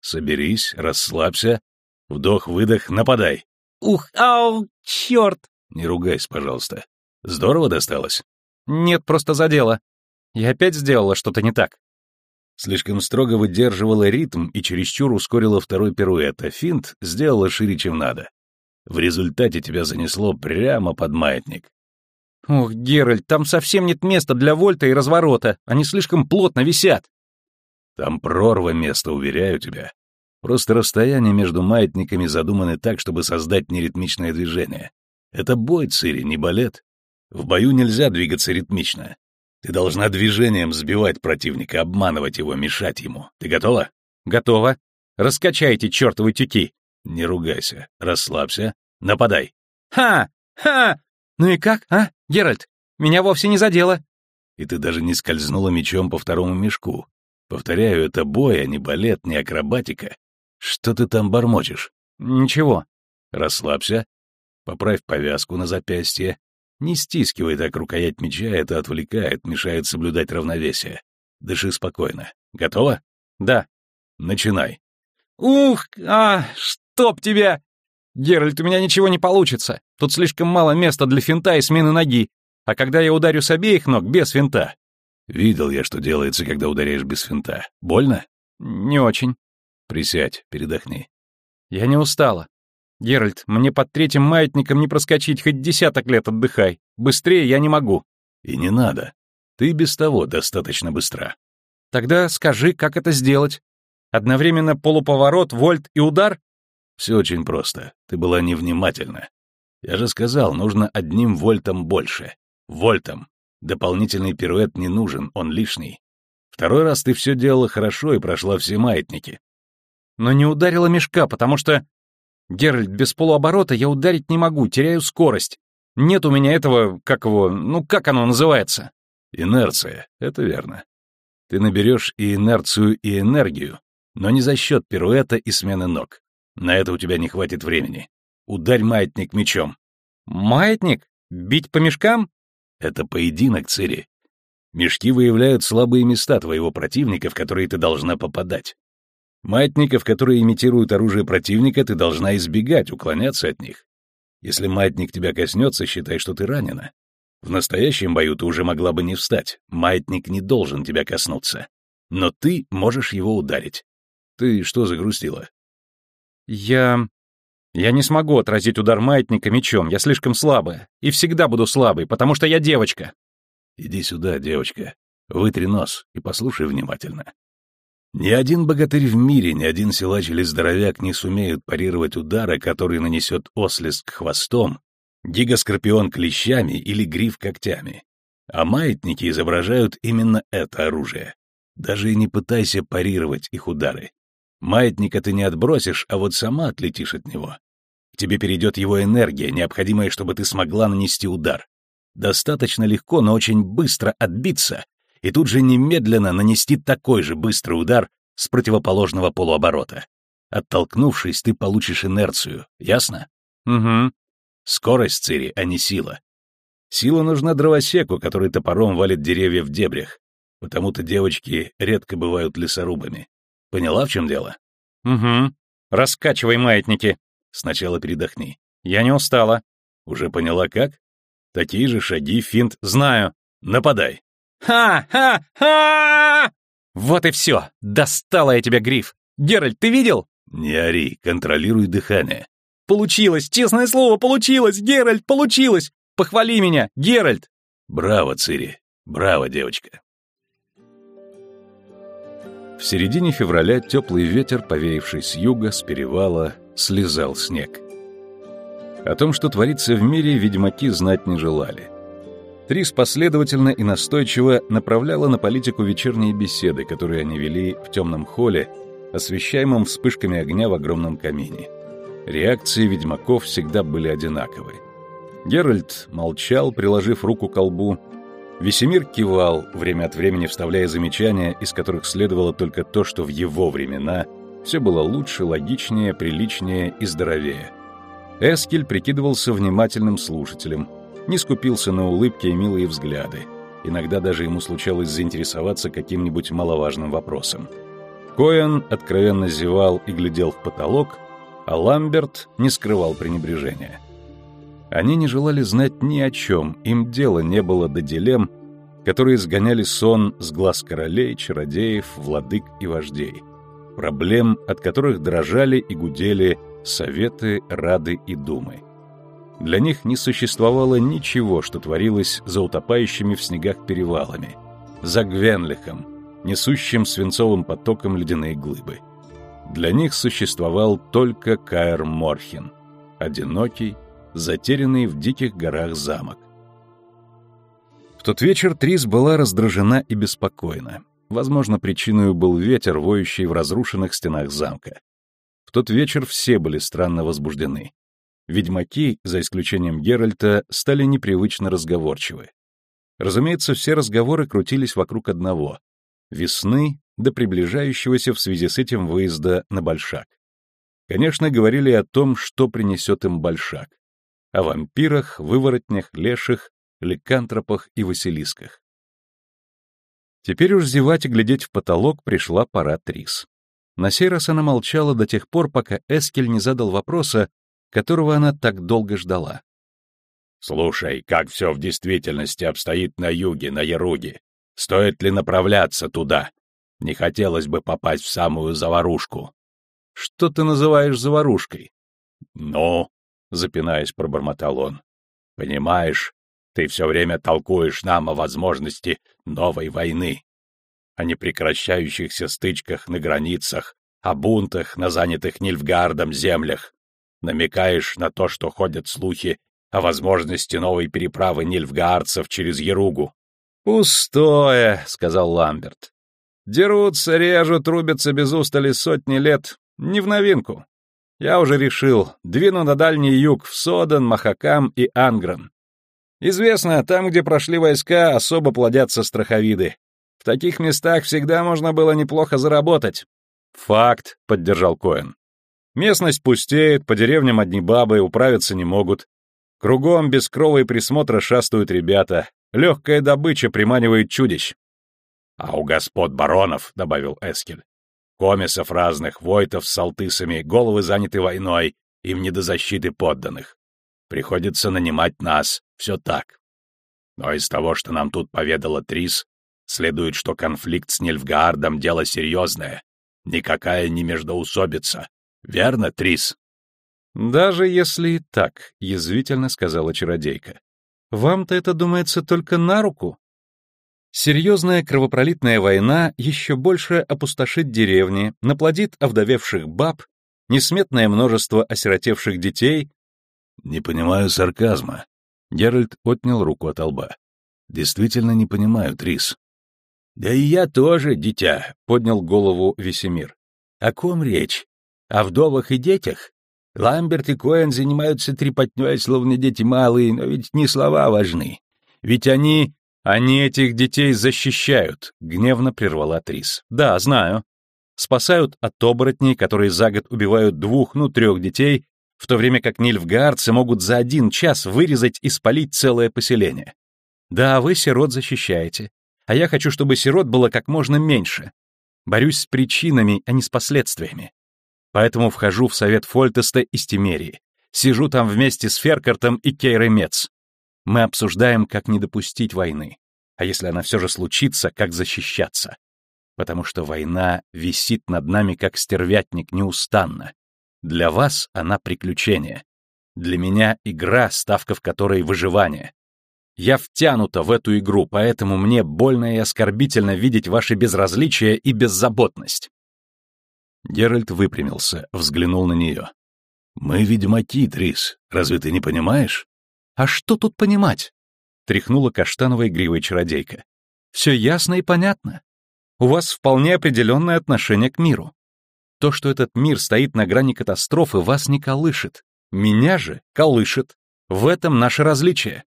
Соберись, расслабься. Вдох-выдох, нападай. Ух, ау, черт! Не ругайся, пожалуйста. Здорово досталось? Нет, просто задело. Я опять сделала что-то не так. Слишком строго выдерживала ритм и чересчур ускорила второй пируэт, а финт сделала шире, чем надо. В результате тебя занесло прямо под маятник. Ох, Геральт, там совсем нет места для вольта и разворота. Они слишком плотно висят. Там прорва места, уверяю тебя. Просто расстояние между маятниками задуманы так, чтобы создать неритмичное движение. Это бой, Цири, не балет. В бою нельзя двигаться ритмично. Ты должна движением сбивать противника, обманывать его, мешать ему. Ты готова? Готова. Раскачайте чертовы тюки. Не ругайся. Расслабься. Нападай. Ха! Ха! Ну и как, а, Геральт? Меня вовсе не задело. И ты даже не скользнула мечом по второму мешку. Повторяю, это бой, а не балет, не акробатика. Что ты там бормочешь? Ничего. Расслабься. Поправь повязку на запястье. Не стискивай так рукоять меча, это отвлекает, мешает соблюдать равновесие. Дыши спокойно. Готова? Да. Начинай. Ух, а, чтоб тебя! Геральт, у меня ничего не получится. Тут слишком мало места для финта и смены ноги. А когда я ударю с обеих ног, без финта. Видел я, что делается, когда ударяешь без финта. Больно? Не очень. Присядь, передохни. Я не устала. «Геральт, мне под третьим маятником не проскочить, хоть десяток лет отдыхай. Быстрее я не могу». «И не надо. Ты без того достаточно быстра». «Тогда скажи, как это сделать? Одновременно полуповорот, вольт и удар?» «Все очень просто. Ты была невнимательна. Я же сказал, нужно одним вольтом больше. Вольтом. Дополнительный пируэт не нужен, он лишний. Второй раз ты все делала хорошо и прошла все маятники. Но не ударила мешка, потому что Геральт, без полуоборота я ударить не могу, теряю скорость. Нет у меня этого, как его, ну как оно называется? Инерция, это верно. Ты наберешь и инерцию, и энергию, но не за счет пируэта и смены ног. На это у тебя не хватит времени. Ударь маятник мечом. Маятник? Бить по мешкам? Это поединок, Цири. Мешки выявляют слабые места твоего противника, в которые ты должна попадать. Маятников, которые имитируют оружие противника, ты должна избегать, уклоняться от них. Если маятник тебя коснется, считай, что ты ранена. В настоящем бою ты уже могла бы не встать. Маятник не должен тебя коснуться. Но ты можешь его ударить. Ты что загрустила? Я... Я не смогу отразить удар маятника мечом, я слишком слабая. И всегда буду слабой, потому что я девочка. Иди сюда, девочка. Вытри нос и послушай внимательно. Ни один богатырь в мире, ни один силач или здоровяк не сумеют парировать удара, который нанесет ослеск хвостом, гигаскорпион клещами или гриф когтями. А маятники изображают именно это оружие. Даже и не пытайся парировать их удары. Маятника ты не отбросишь, а вот сама отлетишь от него. К тебе перейдет его энергия, необходимая, чтобы ты смогла нанести удар. Достаточно легко, но очень быстро отбиться и тут же немедленно нанести такой же быстрый удар с противоположного полуоборота. Оттолкнувшись, ты получишь инерцию, ясно? Угу. Скорость, Цири, а не сила. Сила нужна дровосеку, который топором валит деревья в дебрях. Потому-то девочки редко бывают лесорубами. Поняла, в чем дело? Угу. Раскачивай маятники. Сначала передохни. Я не устала. Уже поняла, как? Такие же шаги, финт. Знаю. Нападай. «Ха-ха-ха!» «Вот и все! Достала я тебя, Гриф! Геральт, ты видел?» «Не ори, контролируй дыхание». «Получилось! Честное слово, получилось! Геральт, получилось! Похвали меня, Геральт!» «Браво, Цири! Браво, девочка!» В середине февраля теплый ветер, повеявший с юга, с перевала, слезал снег. О том, что творится в мире, ведьмаки знать не желали. Трис последовательно и настойчиво направляла на политику вечерние беседы, которые они вели в темном холле, освещаемом вспышками огня в огромном камине. Реакции ведьмаков всегда были одинаковы. Геральт молчал, приложив руку к колбу. Весемир кивал, время от времени вставляя замечания, из которых следовало только то, что в его времена все было лучше, логичнее, приличнее и здоровее. Эскель прикидывался внимательным слушателем — не скупился на улыбки и милые взгляды. Иногда даже ему случалось заинтересоваться каким-нибудь маловажным вопросом. Коэн откровенно зевал и глядел в потолок, а Ламберт не скрывал пренебрежения. Они не желали знать ни о чем, им дела не было до дилемм, которые сгоняли сон с глаз королей, чародеев, владык и вождей. Проблем, от которых дрожали и гудели советы, рады и думы. Для них не существовало ничего, что творилось за утопающими в снегах перевалами, за Гвенлихом, несущим свинцовым потоком ледяные глыбы. Для них существовал только Каэр Морхин, одинокий, затерянный в диких горах замок. В тот вечер Трис была раздражена и беспокойна. Возможно, причиной был ветер, воющий в разрушенных стенах замка. В тот вечер все были странно возбуждены. Ведьмаки, за исключением Геральта, стали непривычно разговорчивы. Разумеется, все разговоры крутились вокруг одного — весны до приближающегося в связи с этим выезда на Большак. Конечно, говорили о том, что принесет им Большак. О вампирах, выворотнях, леших, ликантропах и василисках. Теперь уж зевать и глядеть в потолок пришла пора Трис. На сей раз она молчала до тех пор, пока Эскель не задал вопроса, которого она так долго ждала. «Слушай, как все в действительности обстоит на юге, на Яруге? Стоит ли направляться туда? Не хотелось бы попасть в самую заварушку». «Что ты называешь заварушкой?» «Ну», — запинаясь, пробормотал он, — «понимаешь, ты все время толкуешь нам о возможности новой войны, о непрекращающихся стычках на границах, о бунтах на занятых Нильфгардом землях намекаешь на то, что ходят слухи о возможности новой переправы нильфгаарцев через Еругу. «Пустое», — сказал Ламберт. «Дерутся, режут, рубятся без устали сотни лет. Не в новинку. Я уже решил, двину на дальний юг, в Содан, Махакам и Ангран. Известно, там, где прошли войска, особо плодятся страховиды. В таких местах всегда можно было неплохо заработать». «Факт», — поддержал Коэн. Местность пустеет, по деревням одни бабы, управиться не могут. Кругом без крова и присмотра шастают ребята. Легкая добыча приманивает чудищ. — А у господ баронов, — добавил Эскель, — комисов разных, войтов с салтысами, головы заняты войной, им не до защиты подданных. Приходится нанимать нас, все так. Но из того, что нам тут поведала Трис, следует, что конфликт с Нильфгаардом — дело серьезное. Никакая не междоусобица. Верно, Трис? Даже если и так, язвительно сказала чародейка. Вам-то это думается только на руку? Серьезная кровопролитная война еще больше опустошит деревни, наплодит овдовевших баб, несметное множество осиротевших детей. Не понимаю сарказма. Геральт отнял руку от лба. Действительно не понимаю, Трис. Да и я тоже, дитя, поднял голову Весемир. О ком речь? О вдовах и детях? Ламберт и Коэн занимаются трепотней, словно дети малые, но ведь не слова важны. Ведь они... Они этих детей защищают, — гневно прервала Трис. Да, знаю. Спасают от оборотней, которые за год убивают двух, ну, трех детей, в то время как нильфгаарцы могут за один час вырезать и спалить целое поселение. Да, вы сирот защищаете, а я хочу, чтобы сирот было как можно меньше. Борюсь с причинами, а не с последствиями. Поэтому вхожу в совет Фольтеста и Стимерии. Сижу там вместе с Феркартом и Кейрой Мец. Мы обсуждаем, как не допустить войны. А если она все же случится, как защищаться. Потому что война висит над нами, как стервятник, неустанно. Для вас она приключение. Для меня игра, ставка в которой выживание. Я втянута в эту игру, поэтому мне больно и оскорбительно видеть ваше безразличие и беззаботность. Геральт выпрямился, взглянул на нее. «Мы ведьмаки, Трис, разве ты не понимаешь?» «А что тут понимать?» — тряхнула каштановой гривой чародейка. «Все ясно и понятно. У вас вполне определенное отношение к миру. То, что этот мир стоит на грани катастрофы, вас не колышет. Меня же колышет. В этом наше различие».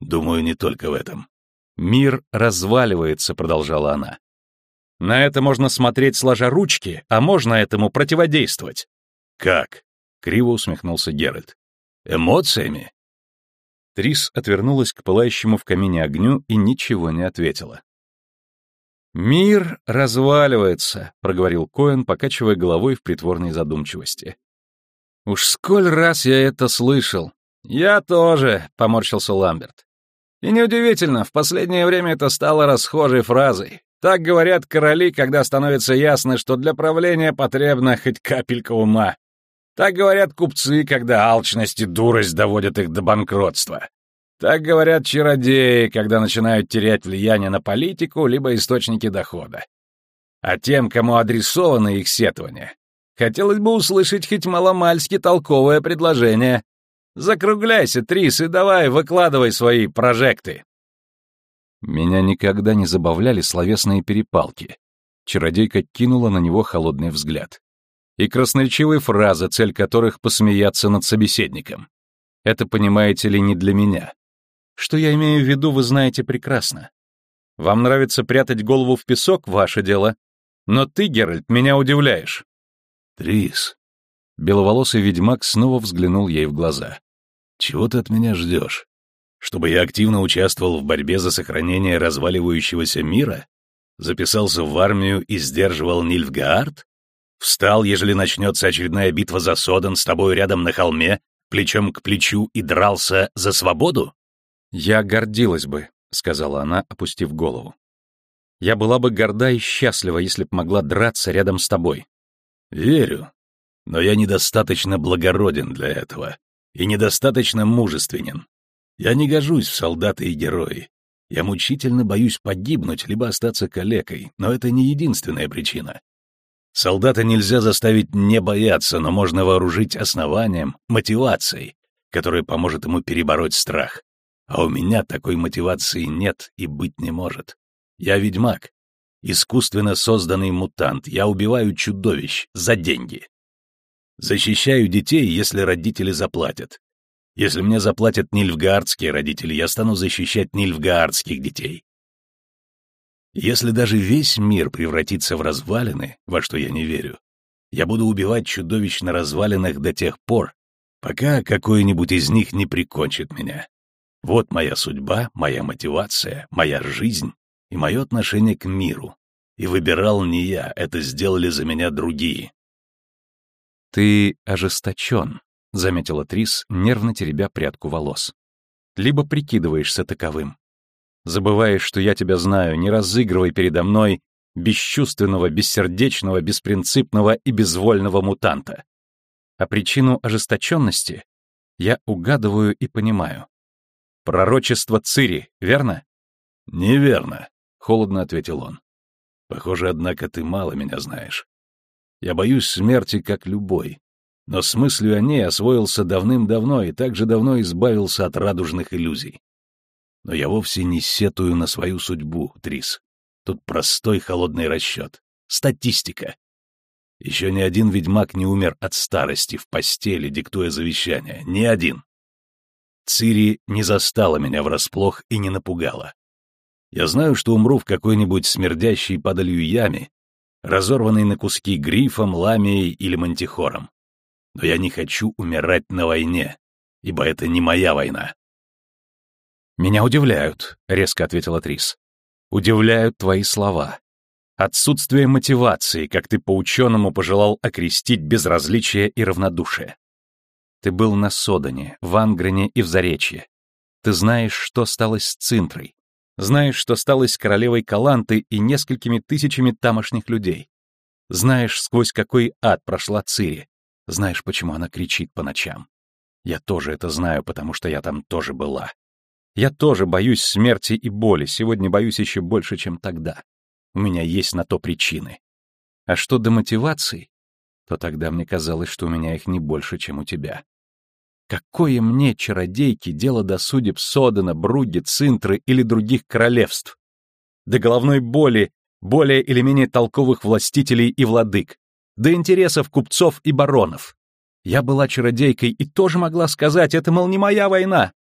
«Думаю, не только в этом». «Мир разваливается», — продолжала она. На это можно смотреть сложа ручки, а можно этому противодействовать. Как? Криво усмехнулся Геральт. Эмоциями? Трис отвернулась к пылающему в камине огню и ничего не ответила. «Мир разваливается», — проговорил Коэн, покачивая головой в притворной задумчивости. «Уж сколь раз я это слышал!» «Я тоже», — поморщился Ламберт. «И неудивительно, в последнее время это стало расхожей фразой. Так говорят короли, когда становится ясно, что для правления потребна хоть капелька ума. Так говорят купцы, когда алчность и дурость доводят их до банкротства. Так говорят чародеи, когда начинают терять влияние на политику либо источники дохода. А тем, кому адресованы их сетования, хотелось бы услышать хоть маломальски толковое предложение. Закругляйся, Трис, и давай выкладывай свои прожекты. Меня никогда не забавляли словесные перепалки. Чародейка кинула на него холодный взгляд. И красноречивые фразы, цель которых — посмеяться над собеседником. Это, понимаете ли, не для меня. Что я имею в виду, вы знаете прекрасно. Вам нравится прятать голову в песок — ваше дело. Но ты, Геральт, меня удивляешь. Трис. Беловолосый ведьмак снова взглянул ей в глаза. Чего ты от меня ждешь? Чтобы я активно участвовал в борьбе за сохранение разваливающегося мира? Записался в армию и сдерживал Нильфгаард? Встал, ежели начнется очередная битва за Содан с тобой рядом на холме, плечом к плечу и дрался за свободу? «Я гордилась бы», — сказала она, опустив голову. «Я была бы горда и счастлива, если б могла драться рядом с тобой». «Верю, но я недостаточно благороден для этого и недостаточно мужественен. Я не гожусь в солдаты и герои. Я мучительно боюсь погибнуть, либо остаться калекой, но это не единственная причина. Солдата нельзя заставить не бояться, но можно вооружить основанием, мотивацией, которая поможет ему перебороть страх. А у меня такой мотивации нет и быть не может. Я ведьмак. Искусственно созданный мутант. Я убиваю чудовищ за деньги. Защищаю детей, если родители заплатят. Если мне заплатят нильфгаардские родители, я стану защищать нильфгаардских детей. Если даже весь мир превратится в развалины, во что я не верю, я буду убивать чудовищ на развалинах до тех пор, пока какой-нибудь из них не прикончит меня. Вот моя судьба, моя мотивация, моя жизнь и мое отношение к миру. И выбирал не я, это сделали за меня другие. «Ты ожесточен», — заметила Трис, нервно теребя прядку волос. «Либо прикидываешься таковым. Забываешь, что я тебя знаю, не разыгрывай передо мной бесчувственного, бессердечного, беспринципного и безвольного мутанта. А причину ожесточенности я угадываю и понимаю. Пророчество Цири, верно? Неверно, холодно ответил он. Похоже, однако, ты мало меня знаешь. Я боюсь смерти, как любой, но с мыслью о ней освоился давным-давно и так же давно избавился от радужных иллюзий. Но я вовсе не сетую на свою судьбу, Трис. Тут простой холодный расчет. Статистика. Еще ни один ведьмак не умер от старости в постели, диктуя завещание. Ни один. Цири не застала меня врасплох и не напугала. Я знаю, что умру в какой-нибудь смердящей падалью яме, разорванной на куски грифом, ламией или мантихором. Но я не хочу умирать на войне, ибо это не моя война. «Меня удивляют», — резко ответила Трис. «Удивляют твои слова. Отсутствие мотивации, как ты по-ученому пожелал окрестить безразличие и равнодушие. Ты был на Содане, в Ангрене и в Заречье. Ты знаешь, что стало с Цинтрой. Знаешь, что стало с королевой Каланты и несколькими тысячами тамошних людей. Знаешь, сквозь какой ад прошла Цири. Знаешь, почему она кричит по ночам. Я тоже это знаю, потому что я там тоже была. Я тоже боюсь смерти и боли, сегодня боюсь еще больше, чем тогда. У меня есть на то причины. А что до мотивации, то тогда мне казалось, что у меня их не больше, чем у тебя. Какое мне, чародейки, дело до судеб Содена, Бруги, Цинтры или других королевств? До головной боли более или менее толковых властителей и владык, до интересов купцов и баронов. Я была чародейкой и тоже могла сказать, это, мол, не моя война.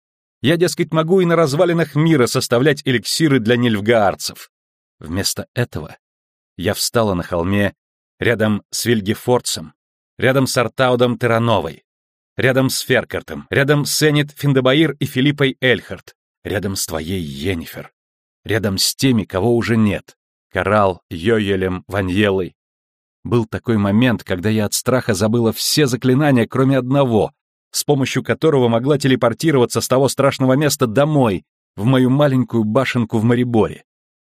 Я, дескать, могу и на развалинах мира составлять эликсиры для нильфгаарцев. Вместо этого я встала на холме рядом с Вильгефорцем, рядом с Артаудом Терановой, рядом с Феркартом, рядом с Энит Финдебаир и Филиппой Эльхарт, рядом с твоей Йеннифер, рядом с теми, кого уже нет, Коралл, Йоелем, Ваньелой. Был такой момент, когда я от страха забыла все заклинания, кроме одного, с помощью которого могла телепортироваться с того страшного места домой, в мою маленькую башенку в Мариборе.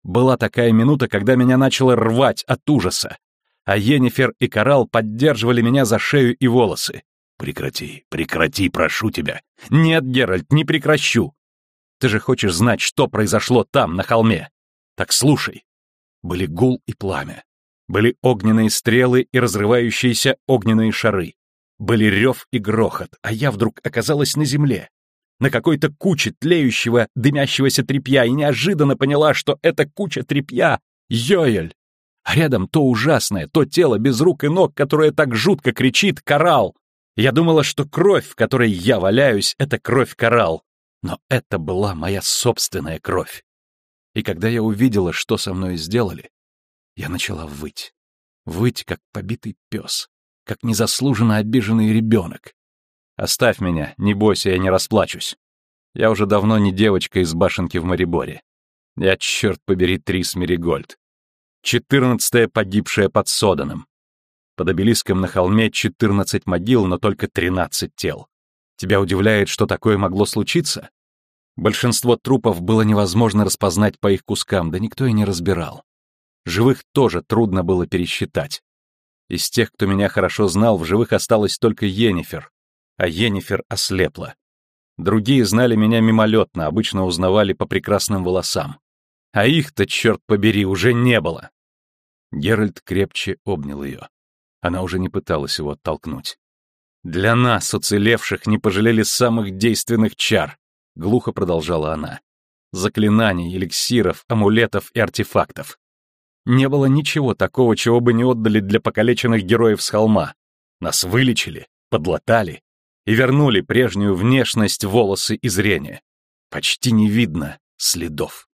Была такая минута, когда меня начало рвать от ужаса, а Йеннифер и Коралл поддерживали меня за шею и волосы. Прекрати, прекрати, прошу тебя. Нет, Геральт, не прекращу. Ты же хочешь знать, что произошло там, на холме. Так слушай. Были гул и пламя. Были огненные стрелы и разрывающиеся огненные шары. Были рев и грохот, а я вдруг оказалась на земле. На какой-то куче тлеющего, дымящегося тряпья, и неожиданно поняла, что это куча тряпья — Йоэль. А рядом то ужасное, то тело без рук и ног, которое так жутко кричит «Коралл!» Я думала, что кровь, в которой я валяюсь, это кровь коралл. Но это была моя собственная кровь. И когда я увидела, что со мной сделали, я начала выть. Выть, как побитый пес, как незаслуженно обиженный ребенок. Оставь меня, не бойся, я не расплачусь. Я уже давно не девочка из башенки в Мариборе. Я, черт побери, Трис Меригольд. Четырнадцатая погибшая под Соданом. Под обелиском на холме 14 могил, но только 13 тел. Тебя удивляет, что такое могло случиться? Большинство трупов было невозможно распознать по их кускам, да никто и не разбирал. Живых тоже трудно было пересчитать. Из тех, кто меня хорошо знал, в живых осталась только Йеннифер, а Йеннифер ослепла. Другие знали меня мимолетно, обычно узнавали по прекрасным волосам. А их-то, черт побери, уже не было. Геральт крепче обнял ее. Она уже не пыталась его оттолкнуть. «Для нас, уцелевших, не пожалели самых действенных чар», — глухо продолжала она. «Заклинаний, эликсиров, амулетов и артефактов. Не было ничего такого, чего бы не отдали для покалеченных героев с холма. Нас вылечили, подлатали и вернули прежнюю внешность, волосы и зрение. Почти не видно следов.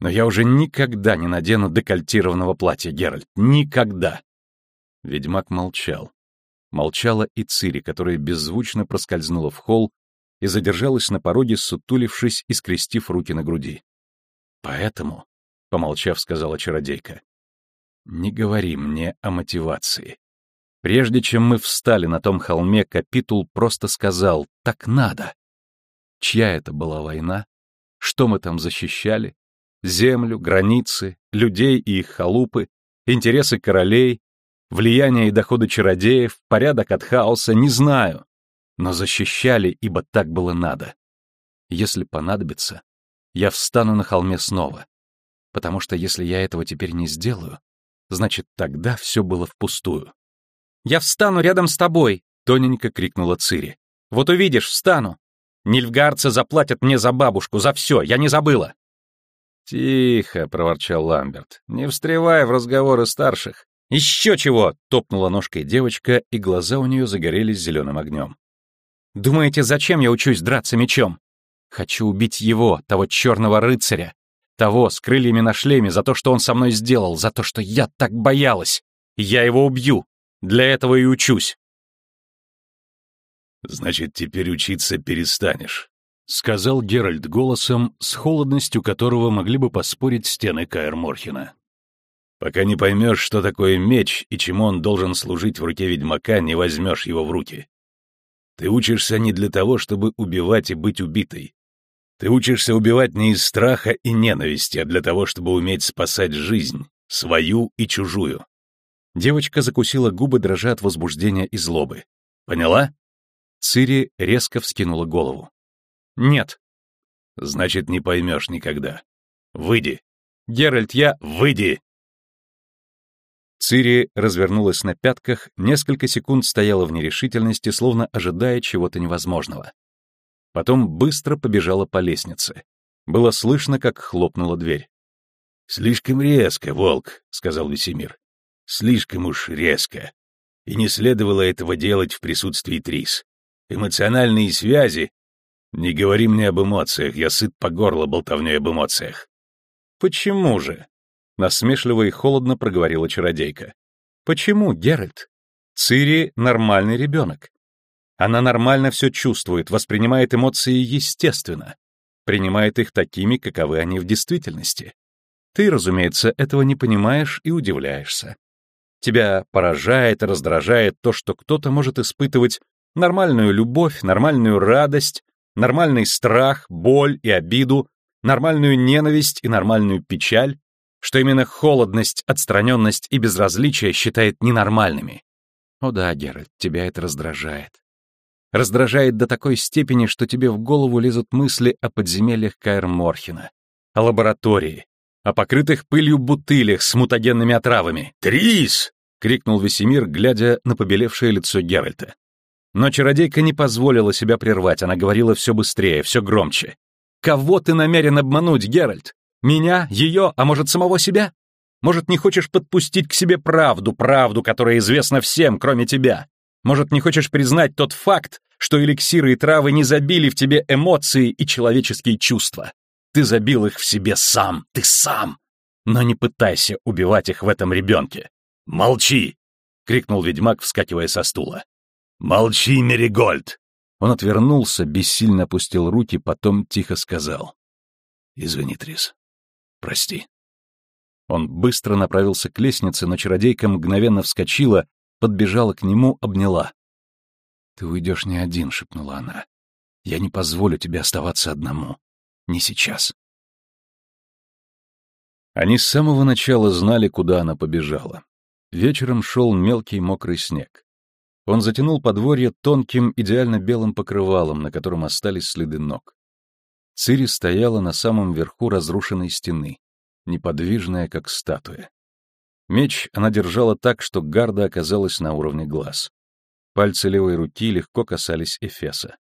Но я уже никогда не надену декольтированного платья, Геральт. Никогда. Ведьмак молчал. Молчала и Цири, которая беззвучно проскользнула в холл и задержалась на пороге, сутулившись и скрестив руки на груди. «Поэтому», — помолчав, сказала чародейка, — «не говори мне о мотивации. Прежде чем мы встали на том холме, капитул просто сказал «так надо». Чья это была война? Что мы там защищали? Землю, границы, людей и их халупы, интересы королей, Влияние и доходы чародеев, порядок от хаоса, не знаю. Но защищали, ибо так было надо. Если понадобится, я встану на холме снова. Потому что если я этого теперь не сделаю, значит, тогда все было впустую. «Я встану рядом с тобой!» — тоненько крикнула Цири. «Вот увидишь, встану! Нильфгардцы заплатят мне за бабушку, за все, я не забыла!» «Тихо!» — проворчал Ламберт. «Не встревай в разговоры старших. «Еще чего!» — топнула ножкой девочка, и глаза у нее загорелись зеленым огнем. «Думаете, зачем я учусь драться мечом? Хочу убить его, того черного рыцаря, того с крыльями на шлеме за то, что он со мной сделал, за то, что я так боялась. Я его убью. Для этого и учусь». «Значит, теперь учиться перестанешь», — сказал Геральт голосом, с холодностью которого могли бы поспорить стены Каэр Морхена. Пока не поймешь, что такое меч и чему он должен служить в руке ведьмака, не возьмешь его в руки. Ты учишься не для того, чтобы убивать и быть убитой. Ты учишься убивать не из страха и ненависти, а для того, чтобы уметь спасать жизнь, свою и чужую. Девочка закусила губы, дрожа от возбуждения и злобы. Поняла? Цири резко вскинула голову. Нет. Значит, не поймешь никогда. Выйди. Геральт, я... Выйди! Цири развернулась на пятках, несколько секунд стояла в нерешительности, словно ожидая чего-то невозможного. Потом быстро побежала по лестнице. Было слышно, как хлопнула дверь. «Слишком резко, волк», — сказал Весемир. «Слишком уж резко. И не следовало этого делать в присутствии Трис. Эмоциональные связи... Не говори мне об эмоциях, я сыт по горло болтовней об эмоциях». «Почему же?» Насмешливо и холодно проговорила чародейка. «Почему, Геральт? Цири — нормальный ребенок. Она нормально все чувствует, воспринимает эмоции естественно, принимает их такими, каковы они в действительности. Ты, разумеется, этого не понимаешь и удивляешься. Тебя поражает и раздражает то, что кто-то может испытывать нормальную любовь, нормальную радость, нормальный страх, боль и обиду, нормальную ненависть и нормальную печаль, что именно холодность, отстраненность и безразличие считает ненормальными. О да, Геральт, тебя это раздражает. Раздражает до такой степени, что тебе в голову лезут мысли о подземельях Каэр Морхена, о лаборатории, о покрытых пылью бутылях с мутагенными отравами. «Трис!» — крикнул Весемир, глядя на побелевшее лицо Геральта. Но чародейка не позволила себя прервать, она говорила все быстрее, все громче. «Кого ты намерен обмануть, Геральт? Меня, ее, а может, самого себя? Может, не хочешь подпустить к себе правду, правду, которая известна всем, кроме тебя? Может, не хочешь признать тот факт, что эликсиры и травы не забили в тебе эмоции и человеческие чувства? Ты забил их в себе сам, ты сам. Но не пытайся убивать их в этом ребенке. «Молчи!» — крикнул ведьмак, вскакивая со стула. «Молчи, Меригольд!» Он отвернулся, бессильно опустил руки, потом тихо сказал. «Извини, Трис. Прости». Он быстро направился к лестнице, но чародейка мгновенно вскочила, подбежала к нему, обняла. «Ты уйдешь не один», — шепнула она. «Я не позволю тебе оставаться одному. Не сейчас». Они с самого начала знали, куда она побежала. Вечером шел мелкий мокрый снег. Он затянул подворье тонким, идеально белым покрывалом, на котором остались следы ног. Цири стояла на самом верху разрушенной стены, неподвижная, как статуя. Меч она держала так, что гарда оказалась на уровне глаз. Пальцы левой руки легко касались эфеса.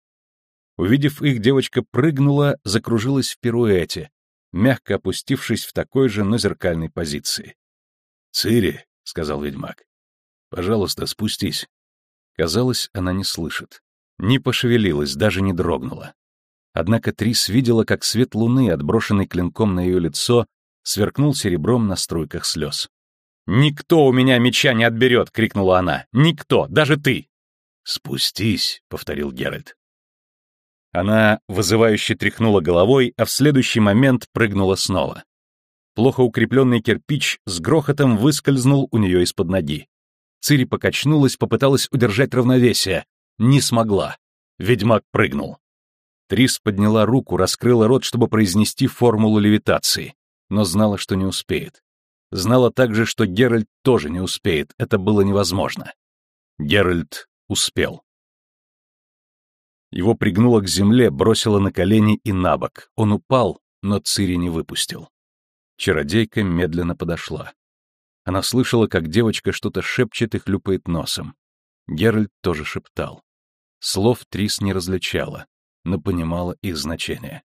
Увидев их, девочка прыгнула, закружилась в пируэте, мягко опустившись в такой же, но зеркальной позиции. «Цири», — сказал ведьмак. «Пожалуйста, спустись». Казалось, она не слышит. Не пошевелилась, даже не дрогнула. Однако Трис видела, как свет луны, отброшенный клинком на ее лицо, сверкнул серебром на струйках слез. «Никто у меня меча не отберет!» — крикнула она. «Никто! Даже ты!» «Спустись!» — повторил Геральт. Она вызывающе тряхнула головой, а в следующий момент прыгнула снова. Плохо укрепленный кирпич с грохотом выскользнул у нее из-под ноги. Цири покачнулась, попыталась удержать равновесие. Не смогла. Ведьмак прыгнул. Трис подняла руку, раскрыла рот, чтобы произнести формулу левитации, но знала, что не успеет. Знала также, что Геральт тоже не успеет, это было невозможно. Геральт успел. Его пригнуло к земле, бросило на колени и на бок. Он упал, но Цири не выпустил. Чародейка медленно подошла. Она слышала, как девочка что-то шепчет и хлюпает носом. Геральт тоже шептал. Слов Трис не различала, но понимала их значение.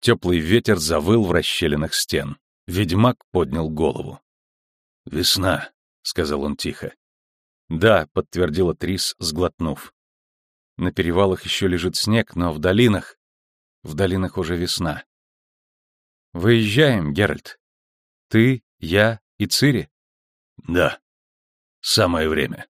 Теплый ветер завыл в расщелинах стен. Ведьмак поднял голову. «Весна», — сказал он тихо. «Да», — подтвердила Трис, сглотнув. «На перевалах еще лежит снег, но в долинах... В долинах уже весна». «Выезжаем, Геральт», ты, я и Цири? Да. Самое время.